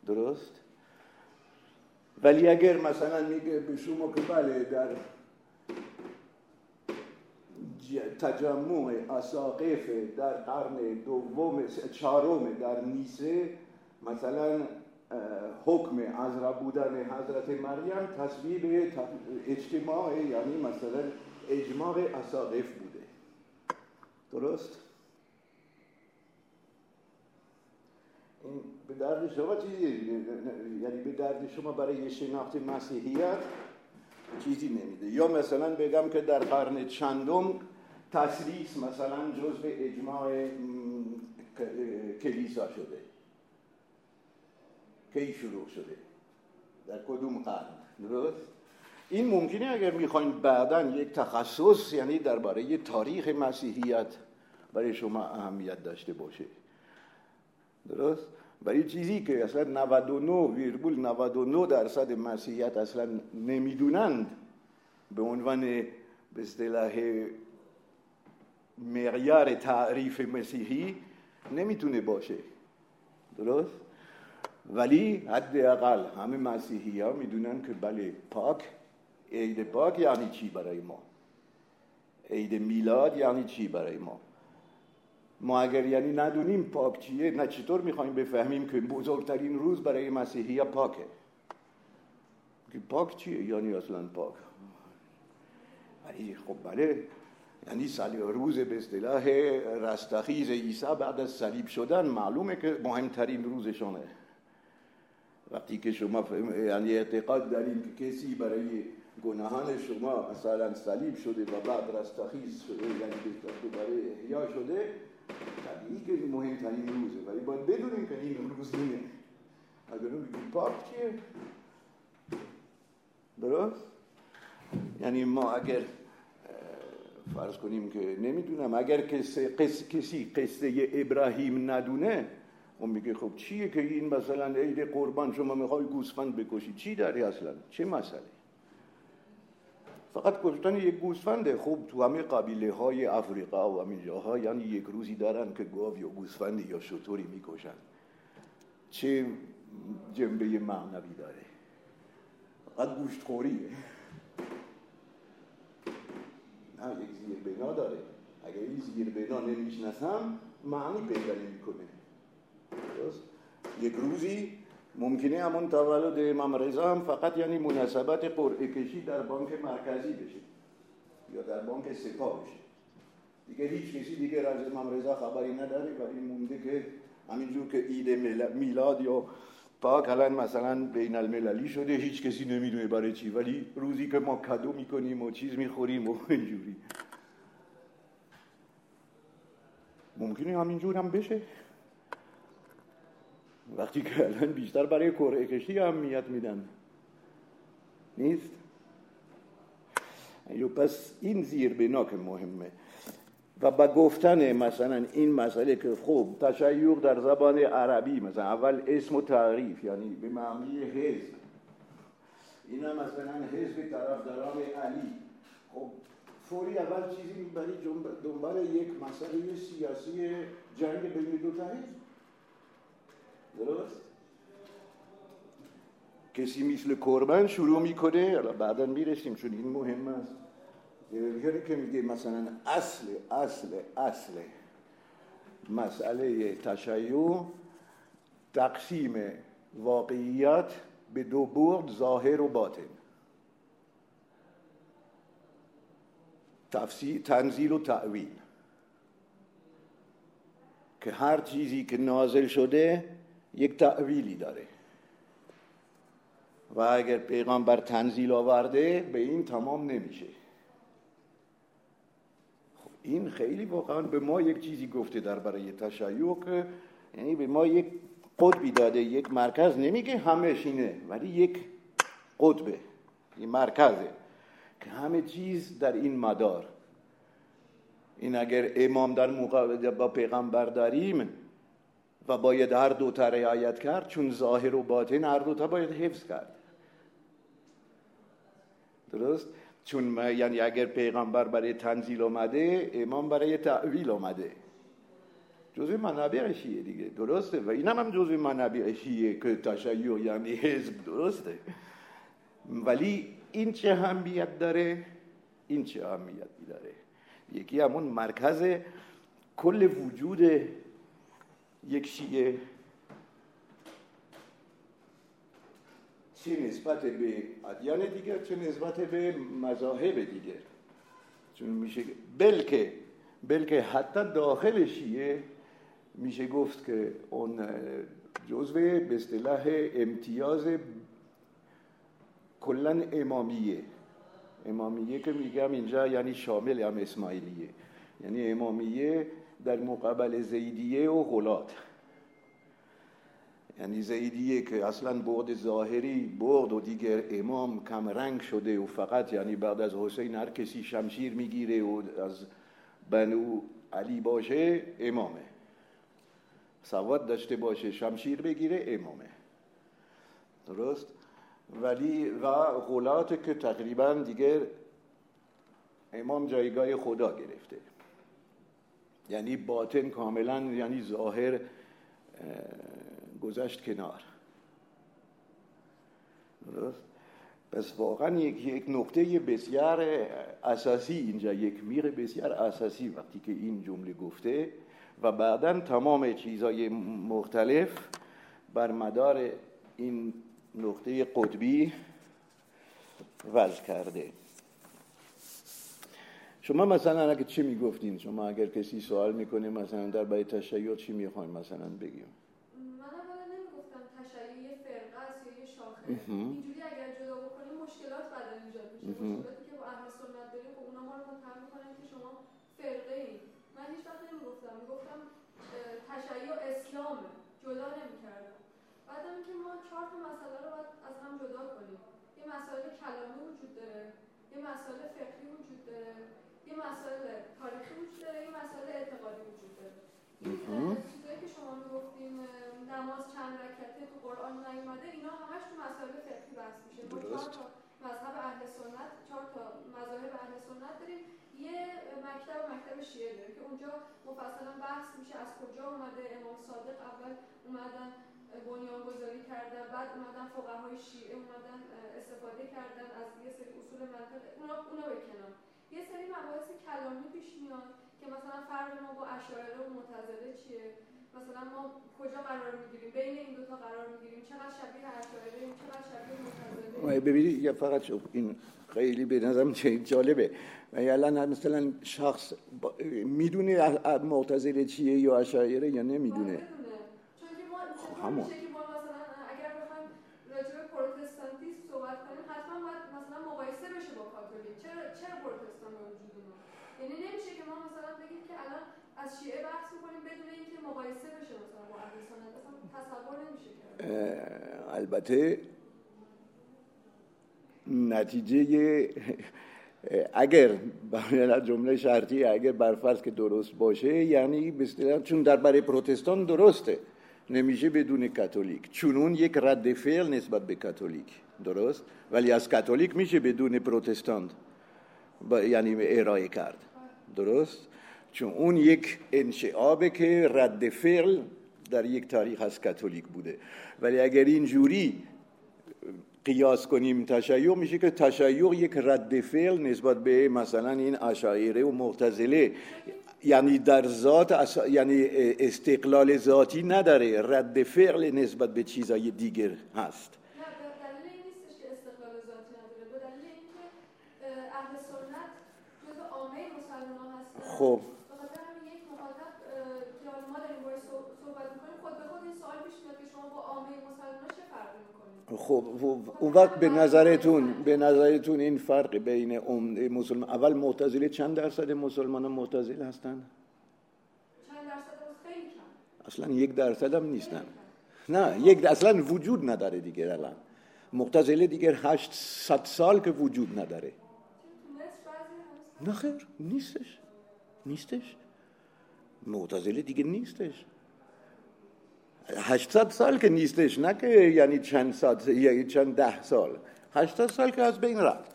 Speaker 1: درست؟ ولی اگر مثلا میگه به شما که بله در تجمع اساقف در قرن دوم چهارم در نیسه مثلا حکم عذرا بودن حضرت مریم تصویب اجتماع یعنی مثلا اجماع اساقف بوده. درست؟ این به درد شما چیزی یعنی به درد شما برای شناخت مسیحیت چیزی نمیده. یا مثلا بگم که در قرن چندم تسلیس مثلا جزء اجماع کلیسا شده. کی شروع شده؟ در کدوم قرن؟ درست؟ این ممکنه اگر می‌خواین بعدا یک تخصص یعنی درباره تاریخ مسیحیت برای شما اهمیت داشته باشه. درست؟ برای چیزی که اصلا 99 ویرگول 99 درصد مسیحیت اصلا نمی‌دونند به عنوان به اصطلاح معیار تعریف مسیحی نمی‌تونه باشه. درست؟ ولی حداقل همه مسیحی ها می‌دونن که بله پاک عید پاک یعنی چی برای ما؟ عید میلاد یعنی چی برای ما؟ ما اگر یعنی ندونیم پاک چیه نه چطور می‌خوایم بفهمیم که بزرگترین روز برای مسیحی پاکه؟ که پاک چیه؟ یعنی اصلا پاک. ولی خب بله یعنی روز به اصطلاح رستخیز عیسی بعد از صلیب شدن معلومه که مهمترین روزشانه. وقتی که شما یعنی اعتقاد داریم که کسی برای گناهان شما مثلا صلیب شده و بعد رستخیز شده یعنی برای احیا شده طبیعی که مهمترین روزه. ولی باید بدونیم که این روز نیه اگر اون پاک چیه؟ درست؟ یعنی ما اگر فرض کنیم که نمی‌دونم اگر کسی قصه ابراهیم ندونه اون میگه خب چیه که این مثلا عید قربان شما می‌خوای گوسفند بکشی؟ چی داری اصلا؟ چه مسئله؟ فقط کشتن یک گوسفنده. خوب تو همه قبیله های افریقا و همین جاها یعنی یک روزی دارن که گاو یا گوسفندی یا شطوری می‌کشن. چه جنبه معنوی داره؟ فقط گوشت خوریه نه یک زیر بنا داره. اگر این زیر بنا نمی‌شناسم معنی پیدا نمی‌کنه. یک روزی ممکنه همون تولد امام رضا هم فقط یعنی مناسبت قرعه کشی در بانک مرکزی بشه یا در بانک سپاه بشه. دیگه هیچ کسی دیگه از امام رضا خبری نداره و این مونده که همینجور که عید میلاد یا پاک الان مثلا بین المللی شده هیچ کسی نمی‌دونه برای چی. ولی روزی که ما کدو می‌کنیم و چیز می‌خوریم و اینجوری. ممکنه همینجور هم بشه؟ وقتی که الان بیشتر برای کره کشی اهمیت میدن. نیست؟ پس این زیر بنا که مهمه. و با گفتن مثلا این مسئله که خوب تشیع در زبان عربی مثلا اول اسم و تعریف یعنی به معنی حزب. اینا مثلا حزب طرفداران علی. خب فوری اول چیزی می‌بری دنبال یک مسئله سیاسی جنگ بین دو تا حزب. درست؟ کسی مثل کربن شروع می‌کنه؟ حالا بعدا می‌رسیم چون این مهم است. یعنی که میگه مثلا اصل اصل اصل. مسئله تشیع تقسیم واقعیت به دو برد ظاهر و باطن. تفسیر تنزیل و تعویل که هر چیزی که نازل شده یک تعویلی داره. و اگر پیغمبر تنزیل آورده به این تمام نمیشه. خب این خیلی واقعا به ما یک چیزی گفته در برای تشیع که یعنی به ما یک قطبی داده یک مرکز. نمیگه همش اینه ولی یک قطبه این مرکزه که همه چیز در این مدار. این اگر امام در مقابل با پیغمبر داریم و باید هر دو تا رعایت کرد چون ظاهر و باطن هر دو تا باید حفظ کرد. درست؟ چون یعنی اگر پیغمبر برای تنزیل آمده امام برای تعویل آمده. جزء منابع شیعه دیگه. درسته؟ و این هم جزء منابع شیعه که تشیع یعنی حزب. درسته؟ ولی این چه اهمیت داره؟ این چه اهمیتی داره؟ یکی همون مرکز کل وجود یک شیعه. چه نسبت به ادیان دیگر چه نسبت به مذاهب دیگر چون میشه بلکه بلکه حتی داخل شیعه میشه گفت که اون جزء به اصطلاح امتیاز کلا امامیه. امامیه که میگم اینجا یعنی شامل هم اسماعیلیه. یعنی امامیه در مقابل زیدیه و غلات یعنی زیدیه که اصلا بعد ظاهری برد و دیگر امام کم رنگ شده و فقط یعنی بعد از حسین هر کسی شمشیر می‌گیره و از بنو علی باشه امامه. سواد داشته باشه شمشیر بگیره امامه. درست؟ ولی و غلات که تقریبا دیگر امام جایگاه خدا گرفته. یعنی باطن کاملا یعنی ظاهر گذشت کنار. درست؟ پس واقعا یک, یک نقطه بسیار اساسی اینجا یک میر بسیار اساسی وقتی که این جمله گفته و بعدا تمام چیزهای مختلف بر مدار این نقطه قطبی وضع کرده. شما مثلا اگه چی می‌گفتین؟ شما اگر کسی سوال می‌کنه مثلا در باید تشیع چی می‌خوایم مثلا بگیم؟
Speaker 3: من اولا نمی‌گفتم تشیع یه فرقه است یا یه شاخه. اینجوری اگر جدا بکنیم مشکلات بعدا ایجاد میشه. مشکلاتی که با اهل سنت داریم خب اونا ما رو متهم می‌کنن که شما فرقه ای. من هیچ وقت نمی‌گفتم. می‌گفتم تشیع اسلامه جدا نمی‌کردم. بعدم که ما چهار تا مسئله رو باید از هم جدا کنیم. یه مسائل کلامی وجود داره. یه مسائل فقهی وجود داره. یه مسائل تاریخی وجود داره یه مسائل اعتقادی وجود داره. چیزایی که شما می‌گفتین نماز چند رکعته تو قرآن نیومده اینا همش تو مسائل فقهی بحث میشه. ما چهار تا مذهب اهل سنت چهار تا مذاهب اهل سنت داریم. یه مکتب مکتب شیعه داره که اونجا مفصلا بحث میشه از کجا اومده. امام صادق اول اومدن بنیان گذاری کردن بعد اومدن فقهای شیعه اومدن استفاده کردن از یه سری اصول منطق. اونا اونا بکنن یه سری مباحث کلامی پیش میاد که مثلا فرق ما با اشاعره و معتزله چیه؟ مثلا ما کجا قرار می‌گیریم؟ بین این دوتا قرار می‌گیریم؟ چقدر شبیه اشاعره چقدر شبیه معتزله
Speaker 1: ببینید یه فقط این خیلی به نظرم جالبه. و الان مثلا شخص می‌دونه معتزله چیه یا اشاعره یا نمی‌دونه؟
Speaker 3: همون اگر بخوایم راجع به پروتستانتیسم صحبت کنیم حتما باید مثلا مقایسه بشه با کاتولیک چرا چرا پروتستان به وجود اومد یعنی نمیشه که ما مثلا بگیم که الان از شیعه بحث می‌کنیم بدون اینکه مقایسه بشه مثلا با اهل سنت اصلا تصور نمیشه کرد
Speaker 1: البته نتیجه اگر جمله شرطی اگر برفرض که درست باشه یعنی به چون در برای پروتستان درسته نمیشه بدون کاتولیک. چون اون یک رد فعل نسبت به کاتولیک. درست؟ ولی از کاتولیک میشه بدون پروتستان یعنی ارائه کرد. درست؟ چون اون یک انشعابه که رد فعل در یک تاریخ از کاتولیک بوده. ولی اگر اینجوری قیاس کنیم تشیع میشه که تشیع یک رد فعل نسبت به مثلا این اشاعره و معتزله. یعنی در ذات یعنی استقلال ذاتی نداره. رد فعل نسبت به چیزای دیگر هست. خب. خب اون وقت به نظرتون به نظرتون این فرق بین مسلمان اول معتزله چند درصد مسلمان معتزله هستن؟
Speaker 3: چند درصد
Speaker 1: اصلا یک درصد هم نیستن. نه یک اصلا وجود نداره دیگه الان. معتزله دیگه 800 سال که وجود نداره. نه خیر نیستش. نیستش. معتزله دیگه نیستش. 800 سال که نیستش نه که یعنی چند سال یعنی چند ده سال. 800 سال که از بین رفت.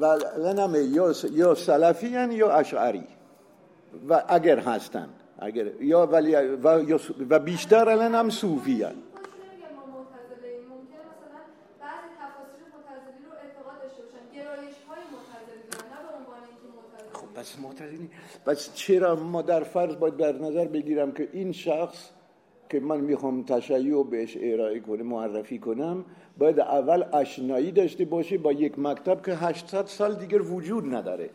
Speaker 1: و لنمه یا یا سلفی یا اشعری. و اگر هستن اگر یا ولی و, و بیشتر الان هم صوفی هن. پس معتزلی پس چرا ما در فرض باید در نظر بگیرم که این شخص که من می‌خوام تشیع بهش ارائه کنه معرفی کنم باید اول اشنایی داشته باشه با یک مکتب که 800 سال دیگر وجود نداره.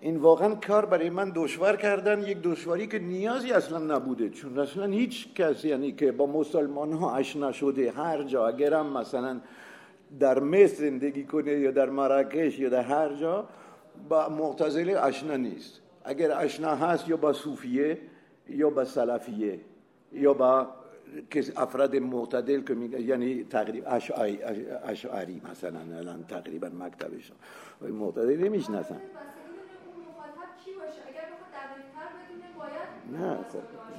Speaker 1: این واقعا کار برای من دشوار کردن یک دشواری که نیازی اصلا نبوده. چون اصلا هیچ کسی یعنی که با مسلمان ها اشنا شده هر جا اگرم مثلا در مصر زندگی کنه یا در مراکش یا در هر جا با معتزله اشنا نیست. اگر اشنا هست یا با صوفیه یا با سلفیه. یا با افراد معتدل که میگه یعنی تقریبا اشعری, اشعری مثلا الان تقریبا مکتبش معتدل نمی‌شناسن. نه خب.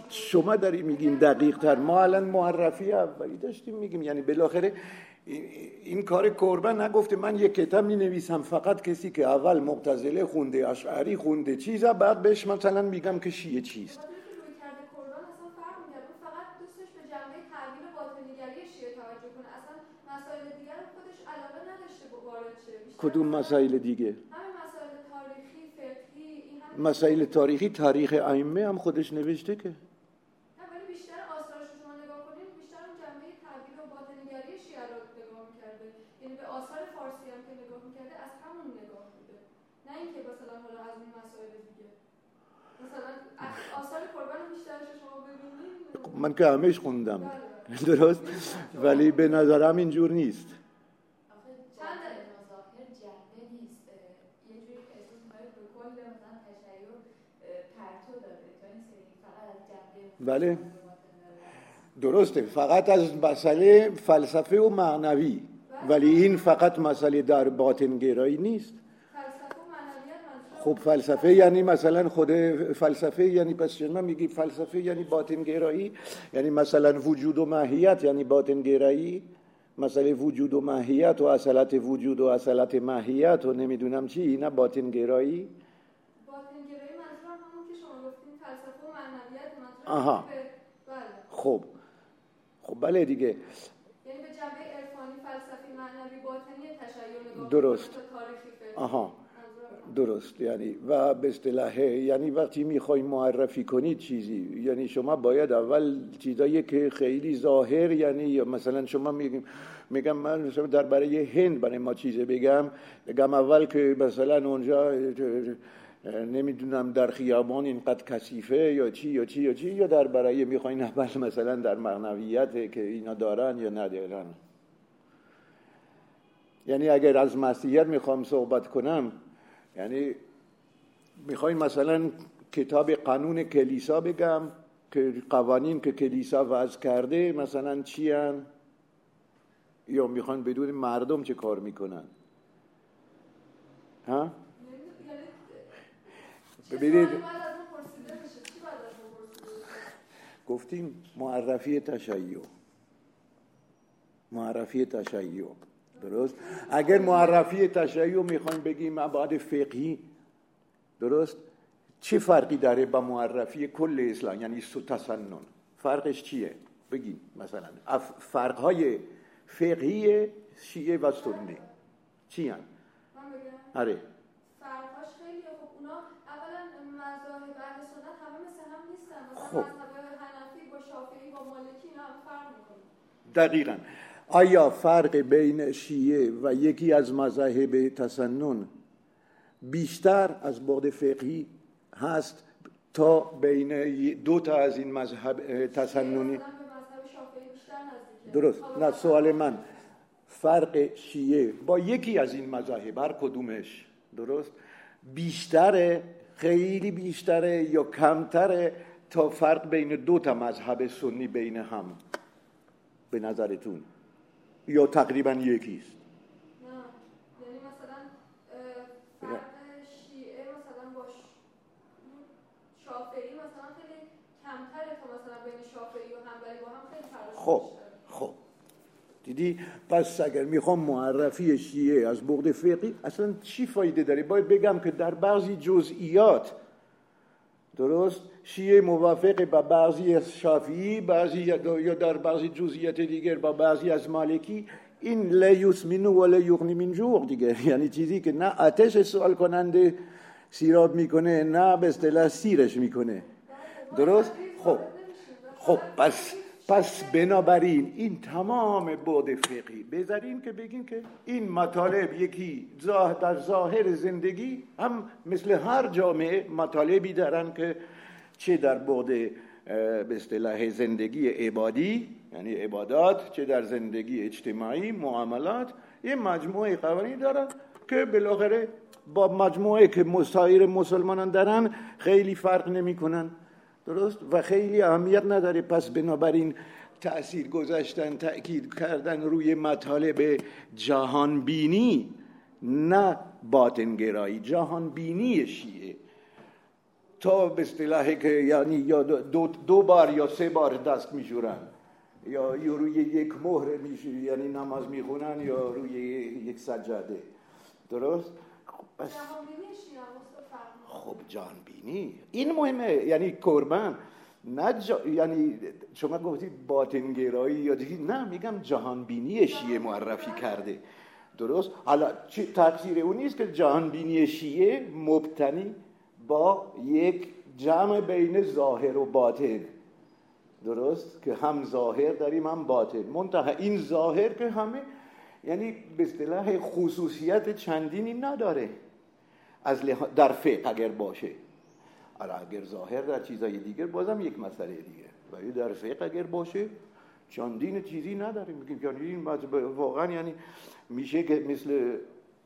Speaker 1: شما داری میگین دقیق تر ما الان معرفی اولی داشتیم میگیم. یعنی بالاخره این کار کربن نگفته من یک کتاب می نویسم فقط کسی که اول معتزله خونده اشعری خونده چیزا بعد بهش مثلا میگم که شیعه چیست. کدوم مسائل دیگه؟ مسائل تاریخی تاریخ ائمه هم خودش نوشته که.
Speaker 3: بیشتر آثارش شما نگاه کنید بیشتر اون جنبه تعبیر و باطنگری شیعه رو نگاه می‌کرده. یعنی به آثار فارسی هم که نگاه می‌کرده از همون نگاه بوده نه اینکه مثلا حالا از این مسائل دیگه. مثلا آثار قربان بیشتر شما ببینید.
Speaker 1: من که همش خوندم. بله. درست؟ ولی به نظرم اینجور نیست. بله درسته. فقط از مسئله فلسفه و معنوی. ولی این فقط مسئله در باطن گرایی نیست. خب فلسفه یعنی مثلا خود فلسفه یعنی پس شما میگی فلسفه یعنی باطن گرایی. یعنی مثلا وجود و ماهیت یعنی باطن گرایی. مسئله وجود و ماهیت و اصالت وجود و اصالت ماهیت و نمی‌دونم چی اینا باطن گرایی. آها. خب. خب بله دیگه.
Speaker 3: یعنی به جنبه عرفانی فلسفی معنوی باطنی تشیع
Speaker 1: درست. آها. درست. یعنی و به اصطلاح یعنی وقتی می‌خوای معرفی کنید چیزی یعنی شما باید اول چیزایی که خیلی ظاهر یعنی مثلا شما میگیم میگم من در برای هند برای ما چیزی بگم. بگم اول که مثلا اونجا نمی‌دونم در خیابان اینقدر کثیفه یا چی یا چی یا چی یا در برای می‌خواین اول مثلا در معنویت که اینا دارن یا ندارن یعنی اگر از مسیحیت می‌خوام صحبت کنم یعنی می‌خواین مثلا کتاب قانون کلیسا بگم که قوانین که کلیسا وضع کرده مثلا چی هن؟ یا می‌خوان بدون مردم چه کار می‌کنن ها؟ ببینید. گفتیم معرفی تشیع. معرفی تشیع. درست؟ اگر معرفی تشیع می‌خوایم بگیم ابعاد فقهی درست؟ چه فرقی داره با معرفی کل اسلام؟ یعنی تسنن. فرقش چیه؟ بگیم مثلا. فرقهای فقهی شیعه و سنی. چی هن؟ آره. خب. دقیقا. آیا فرق بین شیعه و یکی از مذاهب تسنن بیشتر از بعد فقهی هست تا بین دو تا از این مذهب تسننی؟ درست. نه سوال من. فرق شیعه با یکی از این مذاهب هر کدومش. درست؟ بیشتره؟ خیلی بیشتره یا کمتره؟ تا فرق بین دو تا مذهب سنی بین هم به نظرتون؟ یا تقریبا یکیست
Speaker 3: نه یعنی مثلا فرق شیعه مثلا با شافعی مثلا خیلی کمتره تا مثلا بین شافعی و همبری با هم خیلی فرق
Speaker 1: خب خب. دیدی؟ پس اگر می‌خوام معرفی شیعه از بغد فقی اصلا چی فایده داره؟ باید بگم که در بعضی جزئیات درست؟ شیعه موافق با بعضی شافعی بعضی یا در بعضی جزئیات دیگر با بعضی از مالکی. این لا یسمن ولا یغنی من جوع دیگر یعنی چیزی که نه آتش سوال کننده سیراب می‌کنه نه به اصطلاح سیرش می‌کنه. درست؟ خب. خب پس پس بنابراین این تمام بود فقهی بذارین که بگین که این مطالب یکی در ظاهر زندگی هم مثل هر جامعه مطالبی دارن که چه در بود به اصطلاح زندگی عبادی یعنی عبادات چه در زندگی اجتماعی معاملات یه مجموعه قوانین دارن که بالاخره با مجموعه که مسایر مسلمانان دارن خیلی فرق نمی‌کنن. درست و خیلی اهمیت نداره. پس بنابراین تأثیر گذاشتن تأکید کردن روی مطالب جهان بینی نه باطنگرایی. جهان بینی شیعه. تا به اصطلاحی که یعنی یا دو, دو بار یا سه بار دست میشورن یا روی یک مهر میشه یعنی نماز می‌خونن یا روی یک سجاده درست؟
Speaker 3: خب بس
Speaker 1: خب جان بینی این مهمه. یعنی قربان نه یعنی شما گفتید باطنگرایی یا دیگه نه میگم جهان بینی شیعه معرفی کرده. درست؟ حالا تقصیر اون نیست که جهان بینی شیعه مبتنی با یک جمع بین ظاهر و باطن. درست؟ که هم ظاهر داریم هم باطن. منتها این ظاهر که همه یعنی به اصطلاح خصوصیت چندینی نداره. از در فقه اگر باشه. اگر ظاهر در چیزای دیگر بازم یک مسئله دیگه. ولی در فقه اگر باشه چندین چیزی نداره میگیم یعنی این واقعا یعنی میشه که مثل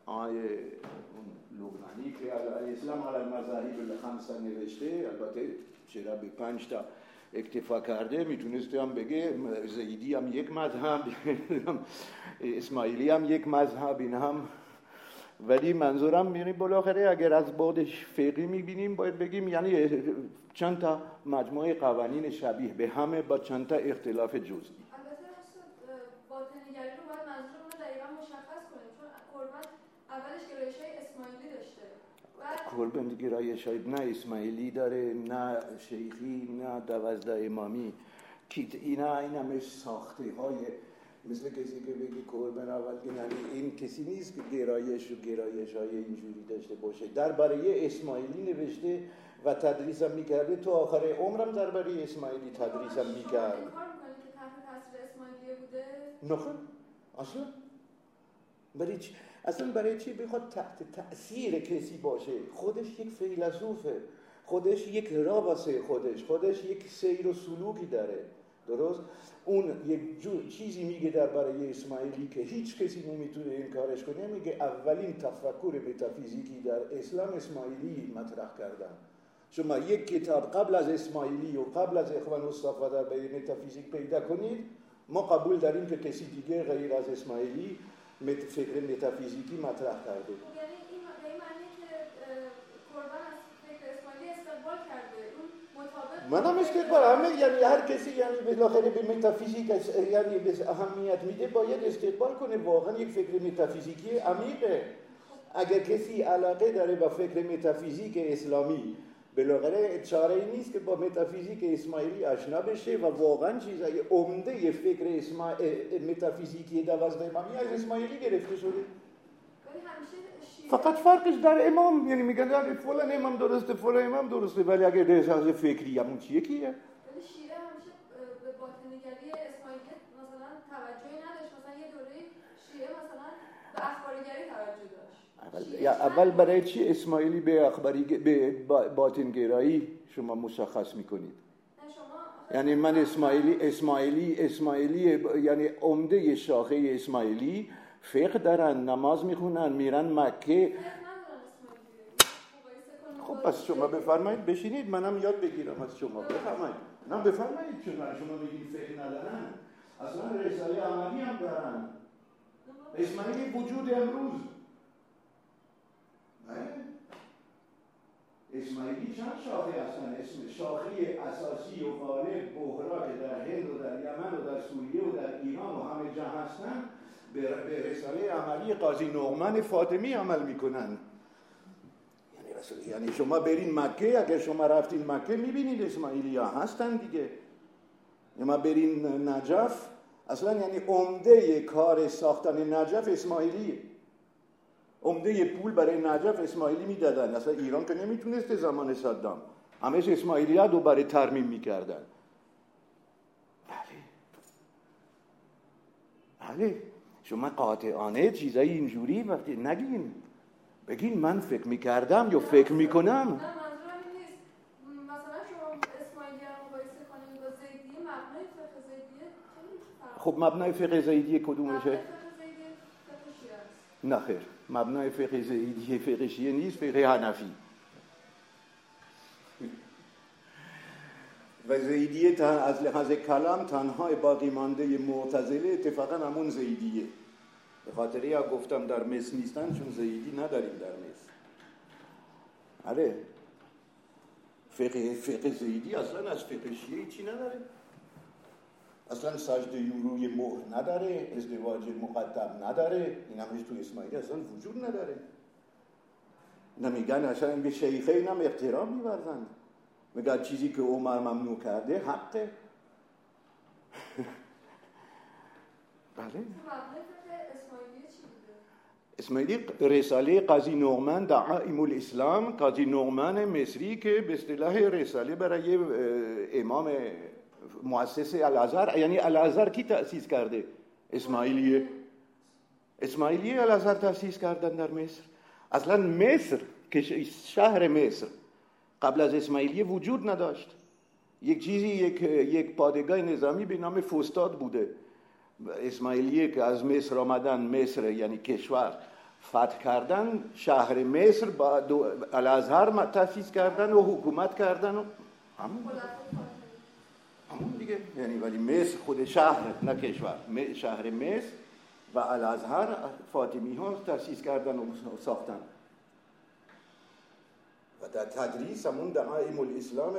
Speaker 1: آیه لبنانی که اسلام علی المذاهب خمسه نوشته البته چرا به پنج تا اکتفا کرده می‌تونسته هم بگه زیدی هم یک مذهب اسماعیلی هم یک مذهب این هم ولی منظورم یعنی بالاخره اگر از بادش فقی می‌بینیم باید بگیم یعنی چند تا مجموعه قوانین شبیه به همه با چند تا اختلاف جزئی. قربان گرایش های نه اسماعیلی داره نه شیخی نه دوازده امامی. اینا این همه ساخته های مثل کسی که بگی قربان اول یعنی این کسی نیست که گرایش و گرایش های اینجوری داشته باشه. درباره اسماعیلی نوشته و تدریسم می‌کرده. تو آخر عمرم درباره اسماعیلی تدریسم می‌کرد. نه اصلا؟ برای چی؟ اصلا برای چی بخواد تحت تأثیر کسی باشه؟ خودش یک فیلسوفه. خودش یک راه خودش. خودش یک سیر و سلوکی داره. درست؟ اون یک چیزی میگه درباره اسماعیلی که هیچ کسی نمی‌تونه این کارش کنه میگه اولین تفکر متافیزیکی در اسلام اسماعیلی مطرح کردن. شما یک کتاب قبل از اسماعیلی و قبل از اخوان مصطفی در متافیزیک پیدا کنید. ما قبول داریم که کسی دیگه غیر از اسماعیلی فکر متافیزیکی مطرح کرده
Speaker 3: خب، یعنی این معنی که قربان از فکر اسماعیلی استقبال کرده اون مطابق
Speaker 1: منم استقبال همه یعنی هر کسی یعنی بالاخره به متافیزیک یعنی به اهمیت میده باید استقبال کنه. واقعا یک فکر متافیزیکی عمیقه. اگر کسی علاقه داره با فکر متافیزیک اسلامی بالاخره چاره ای نیست که با متافیزیک اسماعیلی آشنا بشه و واقعا چیزای عمده فکر اسما... متافیزیکی دوازده امامی از اسماعیلی گرفته شده. فقط فرقش در امام یعنی میگن در فلان امام درسته فلان امام درسته ولی اگر در از فکری همون چیه کیه؟
Speaker 3: شیعه همیشه به باطنگری اسماعیلی مثلا توجهی نداشت مثلا یه دوره شیعه مثلا به اخبارگری توجه داشت.
Speaker 1: اول, اول برای چی اسماعیلی به اخباری به باطنگرایی شما مشخص می‌کنید؟ یعنی من اسماعیلی اسماعیلی اسماعیلی یعنی عمده شاخه اسماعیلی فقه دارن نماز می‌خونن میرن مکه. خب پس شما بفرمایید بشینید منم یاد بگیرم از شما. بفرمایید. نه بفرمایید چون شما بگید فقه ندارن. اصلا رساله عملی هم دارن. اسماعیلی وجود امروز. اسماعیلی چند شاخه هستن؟ اسم شاخه اساسی و غالب بحرا که در هند و در یمن و در سوریه و در ایران و همه جا هستن. به رساله عملی قاضی نعمان فاطمی عمل می‌کنن. یعنی, یعنی شما برین مکه اگر شما رفتین مکه می‌بینید اسماعیلی ها هستن دیگه. ما برین نجف اصلا یعنی عمده کار ساختن نجف اسماعیلیه. عمده پول برای نجف اسماعیلی می‌دادن. اصلا ایران که نمی‌تونست زمان صدام. همش اسماعیلی ها دوباره ترمیم می‌کردن. بله. بله. شما قاطعانه چیزایی اینجوری وقتی نگین بگین من فکر می‌کردم یا فکر می‌کنم. خب مبنای فقه زیدی کدومشه؟ نه خیر. مبنای فقه زیدی فقه شیعه نیست فقه حنفی. و زیدیه از لحاظ کلام تنها باقی مانده معتزله اتفاقا همون زیدیه. به خاطر یا گفتم در مصر نیستن چون زیدی نداریم در مصر. آره. فقه فقه زیدی اصلا از فقه شیعه چی نداره؟ اصلا سجده روی مهر نداره ازدواج مقدم نداره این همش تو اسماعیلی اصلا وجود نداره. نمیگن اصلا به شیخه هم احترام میورزن. میگن چیزی که عمر ممنوع کرده حقه؟ بله. اسماعیلی رساله قاضی نوغمن دعائم الاسلام. قاضی نوغمن مصری که به اصطلاح رساله برای امام مؤسس الازهر یعنی الازهر کی تأسیس کرده؟ اسماعیلیه. اسماعیلیه الازهر تأسیس کردن در مصر. اصلا مصر که شهر مصر قبل از اسماعیلیه وجود نداشت. یک چیزی یک, یک پادگاه نظامی به نام فستاد بوده. اسماعیلیه که از مصر آمدن مصر یعنی کشور فتح کردن شهر مصر با الازهر تأسیس کردن و حکومت کردن و همون. همون دیگه. یعنی ولی مصر خود شهر نه کشور. شهر مصر و الازهر فاطمی ها تأسیس کردن و ساختن. و در تدریس همون دعایم الاسلام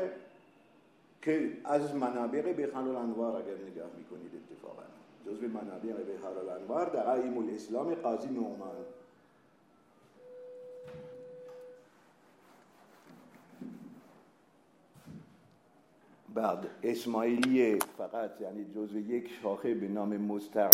Speaker 1: که از منابع به الانوار اگر نگاه می‌کنید اتفاقا. جزو منابع به الانوار دعایم الاسلام قاضی نومان بعد اسماعیلی فقط یعنی جزو یک شاخه به نام مستع